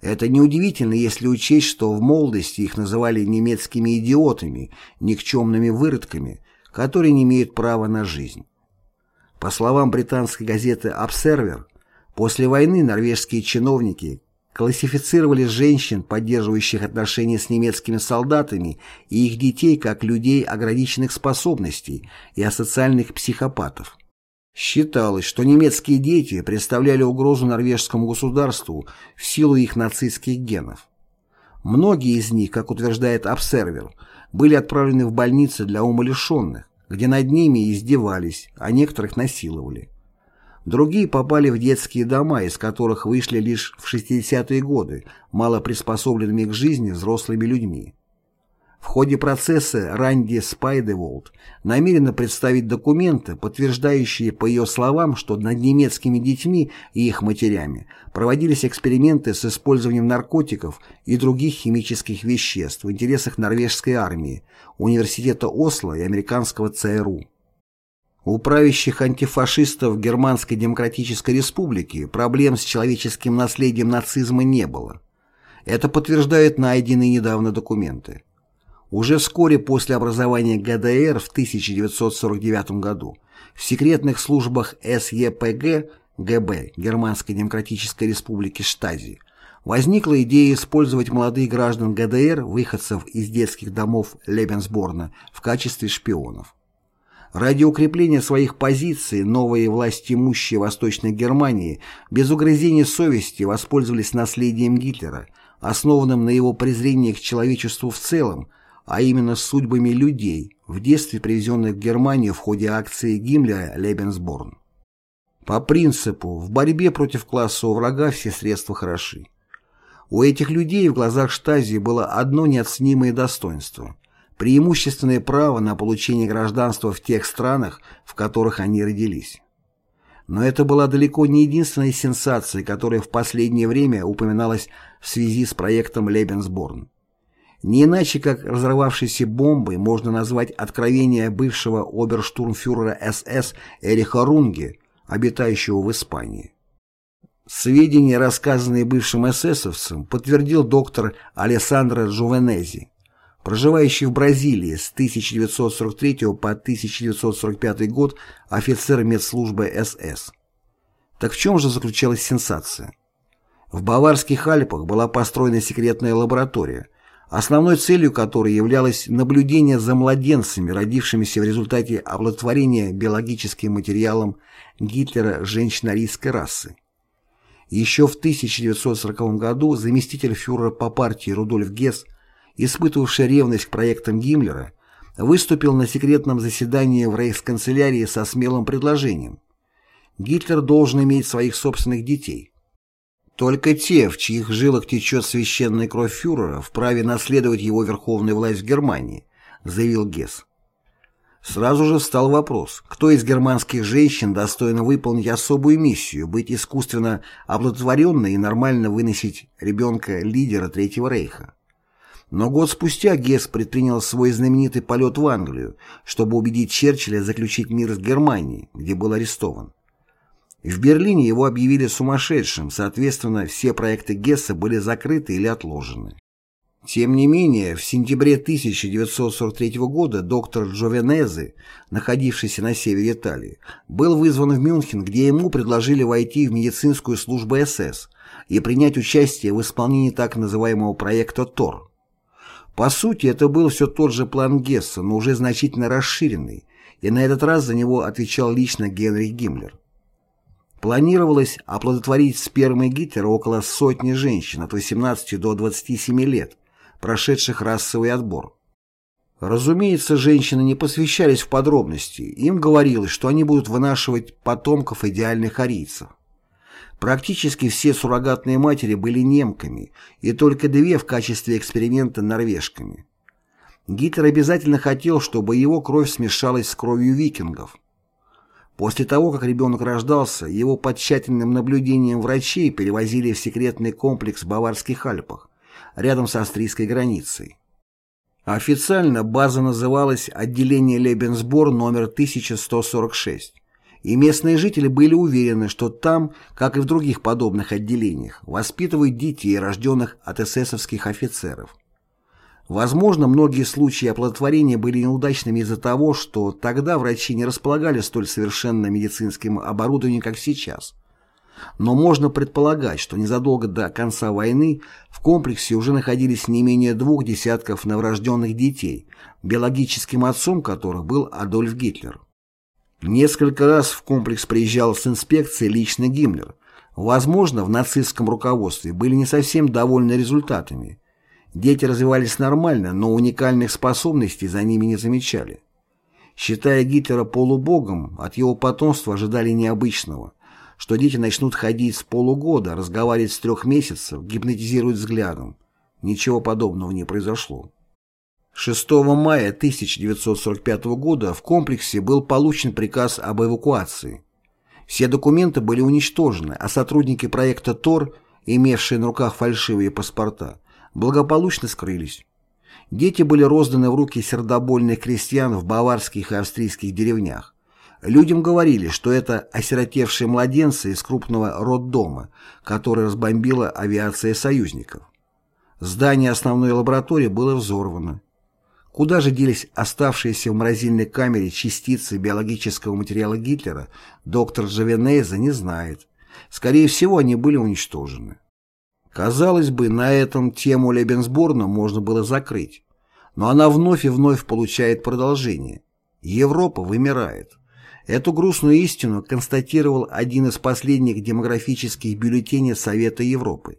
Это неудивительно, если учесть, что в молодости их называли немецкими идиотами, никчемными выродками, которые не имеют права на жизнь. По словам британской газеты «Обсервер», после войны норвежские чиновники классифицировали женщин, поддерживающих отношения с немецкими солдатами, и их детей как людей ограниченных способностей и асоциальных психопатов. Считалось, что немецкие дети представляли угрозу норвежскому государству в силу их нацистских генов. Многие из них, как утверждает Обсервер, были отправлены в больницы для умалишенных, где над ними издевались, а некоторых насиловали. Другие попали в детские дома, из которых вышли лишь в 60-е годы, мало приспособленными к жизни взрослыми людьми. В ходе процесса Ранди Спайдеволд намерена представить документы, подтверждающие, по ее словам, что над немецкими детьми и их матерями проводились эксперименты с использованием наркотиков и других химических веществ в интересах норвежской армии, университета Осло и американского ЦРУ. У правящих антифашистов Германской Демократической Республики проблем с человеческим наследием нацизма не было. Это подтверждают найденные недавно документы. Уже вскоре после образования ГДР в 1949 году в секретных службах СЕПГ ГБ Германской Демократической Республики Штази возникла идея использовать молодых граждан ГДР, выходцев из детских домов Лебенсборна, в качестве шпионов. Ради укрепления своих позиций новые власти имущие Восточной Германии без угрызения совести воспользовались наследием Гитлера, основанным на его презрении к человечеству в целом, а именно судьбами людей, в детстве привезенных в Германию в ходе акции Гиммлера «Лебенсборн». По принципу «в борьбе против классового врага все средства хороши». У этих людей в глазах Штази было одно неоценимое достоинство – преимущественное право на получение гражданства в тех странах, в которых они родились. Но это была далеко не единственная сенсация, которая в последнее время упоминалась в связи с проектом «Лебенсборн». Не иначе, как разорвавшейся бомбой можно назвать откровение бывшего оберштурмфюрера СС Эриха Рунге, обитающего в Испании. Сведения, рассказанные бывшим эсэсовцам, подтвердил доктор Алессандро Джувенези, проживающий в Бразилии с 1943 по 1945 год офицер медслужбы СС. Так в чем же заключалась сенсация? В Баварских Альпах была построена секретная лаборатория, основной целью которой являлось наблюдение за младенцами, родившимися в результате оплодотворения биологическим материалом Гитлера женщин-арийской расы. Еще в 1940 году заместитель фюрера по партии Рудольф Гесс, испытывавший ревность к проектам Гиммлера, выступил на секретном заседании в рейхсканцелярии со смелым предложением. Гитлер должен иметь своих собственных детей – только те, в чьих жилах течет священная кровь фюрера, вправе наследовать его верховную власть в Германии, заявил Гесс. Сразу же встал вопрос, кто из германских женщин достоин выполнить особую миссию, быть искусственно оплодотворенной и нормально выносить ребенка-лидера Третьего Рейха. Но год спустя Гесс предпринял свой знаменитый полет в Англию, чтобы убедить Черчилля заключить мир с Германией, где был арестован. В Берлине его объявили сумасшедшим, соответственно, все проекты Гесса были закрыты или отложены. Тем не менее, в сентябре 1943 года доктор Джовенезе, находившийся на севере Италии, был вызван в Мюнхен, где ему предложили войти в медицинскую службу СС и принять участие в исполнении так называемого проекта ТОР. По сути, это был все тот же план Гесса, но уже значительно расширенный, и на этот раз за него отвечал лично Генрих Гиммлер. Планировалось оплодотворить спермой Гитлера около сотни женщин от 18 до 27 лет, прошедших расовый отбор. Разумеется, женщины не посвящались в подробности, им говорилось, что они будут вынашивать потомков идеальных арийцев. Практически все суррогатные матери были немками, и только две в качестве эксперимента норвежками. Гитлер обязательно хотел, чтобы его кровь смешалась с кровью викингов. После того, как ребенок рождался, его под тщательным наблюдением врачей перевозили в секретный комплекс в Баварских Альпах, рядом с австрийской границей. Официально база называлась «Отделение Лебенсбор номер 1146», и местные жители были уверены, что там, как и в других подобных отделениях, воспитывают детей, рожденных от эсэсовских офицеров. Возможно, многие случаи оплодотворения были неудачными из-за того, что тогда врачи не располагали столь совершенным медицинским оборудованием, как сейчас. Но можно предполагать, что незадолго до конца войны в комплексе уже находились не менее двух десятков новорожденных детей, биологическим отцом которых был Адольф Гитлер. Несколько раз в комплекс приезжал с инспекцией лично Гиммлер. Возможно, в нацистском руководстве были не совсем довольны результатами – Дети развивались нормально, но уникальных способностей за ними не замечали. Считая Гитлера полубогом, от его потомства ожидали необычного, что дети начнут ходить с полугода, разговаривать с трех месяцев, гипнотизировать взглядом. Ничего подобного не произошло. 6 мая 1945 года в комплексе был получен приказ об эвакуации. Все документы были уничтожены, а сотрудники проекта ТОР, имевшие на руках фальшивые паспорта, благополучно скрылись. Дети были розданы в руки сердобольных крестьян в баварских и австрийских деревнях. Людям говорили, что это осиротевшие младенцы из крупного роддома, который разбомбила авиация союзников. Здание основной лаборатории было взорвано. Куда же делись оставшиеся в морозильной камере частицы биологического материала Гитлера, доктор Джавенеза не знает. Скорее всего, они были уничтожены. Казалось бы, на этом тему Лебенсборна можно было закрыть. Но она вновь и вновь получает продолжение. Европа вымирает. Эту грустную истину констатировал один из последних демографических бюллетеней Совета Европы.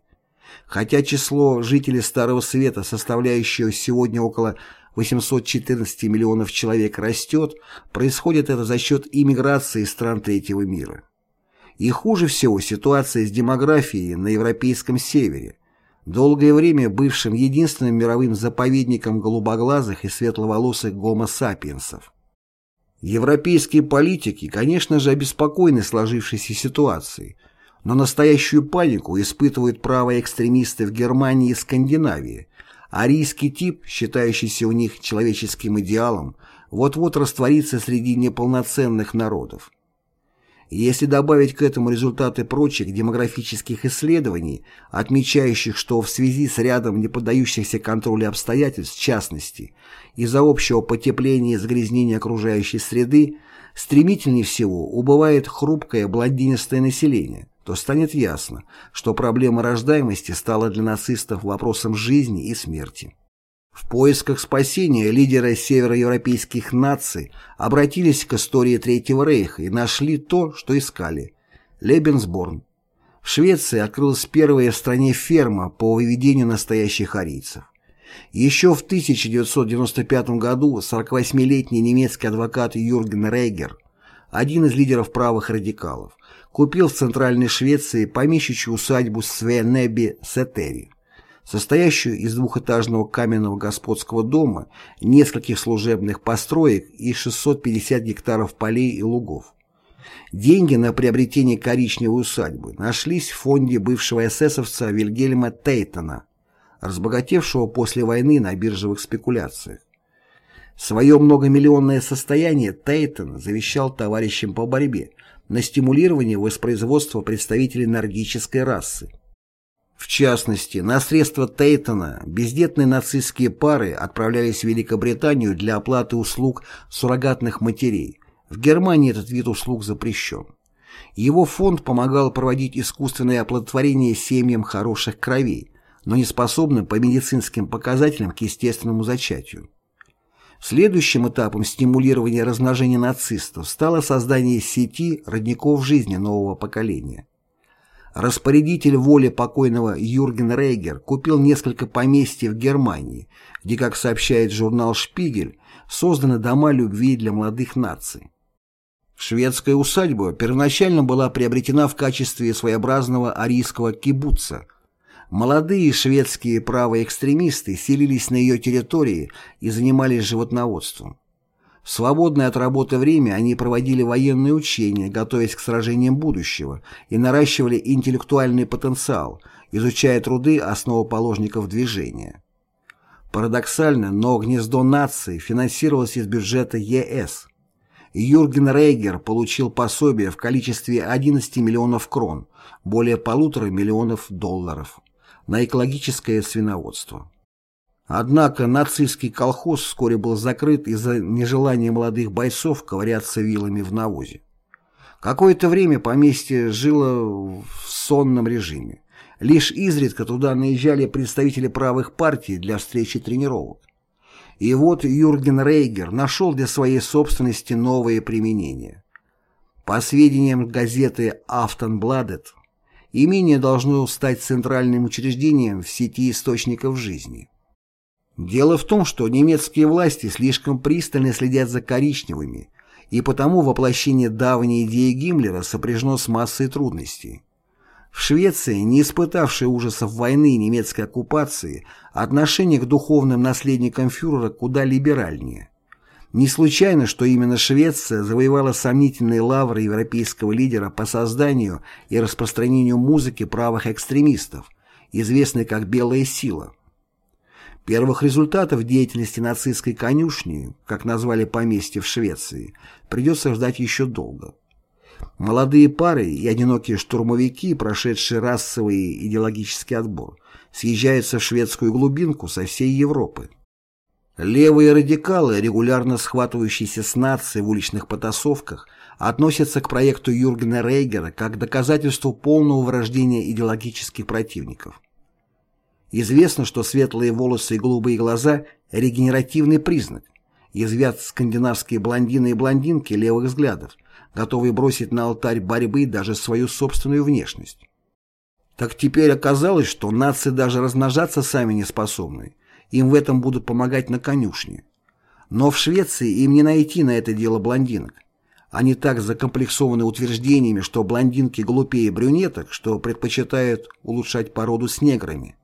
Хотя число жителей Старого Света, составляющего сегодня около 814 миллионов человек, растет, происходит это за счет иммиграции из стран третьего мира. И хуже всего ситуация с демографией на Европейском севере, долгое время бывшим единственным мировым заповедником голубоглазых и светловолосых гомо-сапиенсов. Европейские политики, конечно же, обеспокоены сложившейся ситуацией, но настоящую панику испытывают правые экстремисты в Германии и Скандинавии. Арийский тип, считающийся у них человеческим идеалом, вот-вот растворится среди неполноценных народов. Если добавить к этому результаты прочих демографических исследований, отмечающих, что в связи с рядом не поддающихся контролю обстоятельств, в частности, из-за общего потепления и загрязнения окружающей среды, стремительнее всего убывает хрупкое блондинистое население, то станет ясно, что проблема рождаемости стала для нацистов вопросом жизни и смерти. В поисках спасения лидеры североевропейских наций обратились к истории Третьего Рейха и нашли то, что искали – Лебенсборн. В Швеции открылась первая в стране ферма по выведению настоящих арийцев. Еще в 1995 году 48-летний немецкий адвокат Юрген Рейгер, один из лидеров правых радикалов, купил в Центральной Швеции помещичью усадьбу Свенеби Сетери состоящую из двухэтажного каменного господского дома, нескольких служебных построек и 650 гектаров полей и лугов. Деньги на приобретение коричневой усадьбы нашлись в фонде бывшего эсэсовца Вильгельма Тейтона, разбогатевшего после войны на биржевых спекуляциях. Свое многомиллионное состояние Тейтон завещал товарищам по борьбе на стимулирование воспроизводства представителей нордической расы. В частности, на средства Тейтона бездетные нацистские пары отправлялись в Великобританию для оплаты услуг суррогатных матерей. В Германии этот вид услуг запрещен. Его фонд помогал проводить искусственное оплодотворение семьям хороших кровей, но не способным по медицинским показателям к естественному зачатию. Следующим этапом стимулирования размножения нацистов стало создание сети родников жизни нового поколения. Распорядитель воли покойного Юрген Рейгер купил несколько поместьй в Германии, где, как сообщает журнал «Шпигель», созданы дома любви для молодых наций. Шведская усадьба первоначально была приобретена в качестве своеобразного арийского кибуца – Молодые шведские правые экстремисты селились на ее территории и занимались животноводством. В свободное от работы время они проводили военные учения, готовясь к сражениям будущего, и наращивали интеллектуальный потенциал, изучая труды основоположников движения. Парадоксально, но гнездо нации финансировалось из бюджета ЕС. Юрген Рейгер получил пособие в количестве 11 миллионов крон, более полутора миллионов долларов на экологическое свиноводство. Однако нацистский колхоз вскоре был закрыт из-за нежелания молодых бойцов ковыряться вилами в навозе. Какое-то время поместье жило в сонном режиме. Лишь изредка туда наезжали представители правых партий для встречи тренировок. И вот Юрген Рейгер нашел для своей собственности новые применения. По сведениям газеты «Автонбладет», имение должно стать центральным учреждением в сети источников жизни. Дело в том, что немецкие власти слишком пристально следят за коричневыми, и потому воплощение давней идеи Гиммлера сопряжено с массой трудностей. В Швеции, не испытавшей ужасов войны и немецкой оккупации, отношение к духовным наследникам фюрера куда либеральнее. Не случайно, что именно Швеция завоевала сомнительные лавры европейского лидера по созданию и распространению музыки правых экстремистов, известной как «белая сила». Первых результатов деятельности нацистской конюшни, как назвали поместье в Швеции, придется ждать еще долго. Молодые пары и одинокие штурмовики, прошедшие расовый идеологический отбор, съезжаются в шведскую глубинку со всей Европы. Левые радикалы, регулярно схватывающиеся с нацией в уличных потасовках, относятся к проекту Юргена Рейгера как доказательству полного врождения идеологических противников. Известно, что светлые волосы и голубые глаза – регенеративный признак. Язвят скандинавские блондины и блондинки левых взглядов, готовые бросить на алтарь борьбы даже свою собственную внешность. Так теперь оказалось, что нации даже размножаться сами не способны – им в этом будут помогать на конюшне. Но в Швеции им не найти на это дело блондинок. Они так закомплексованы утверждениями, что блондинки глупее брюнеток, что предпочитают улучшать породу с неграми.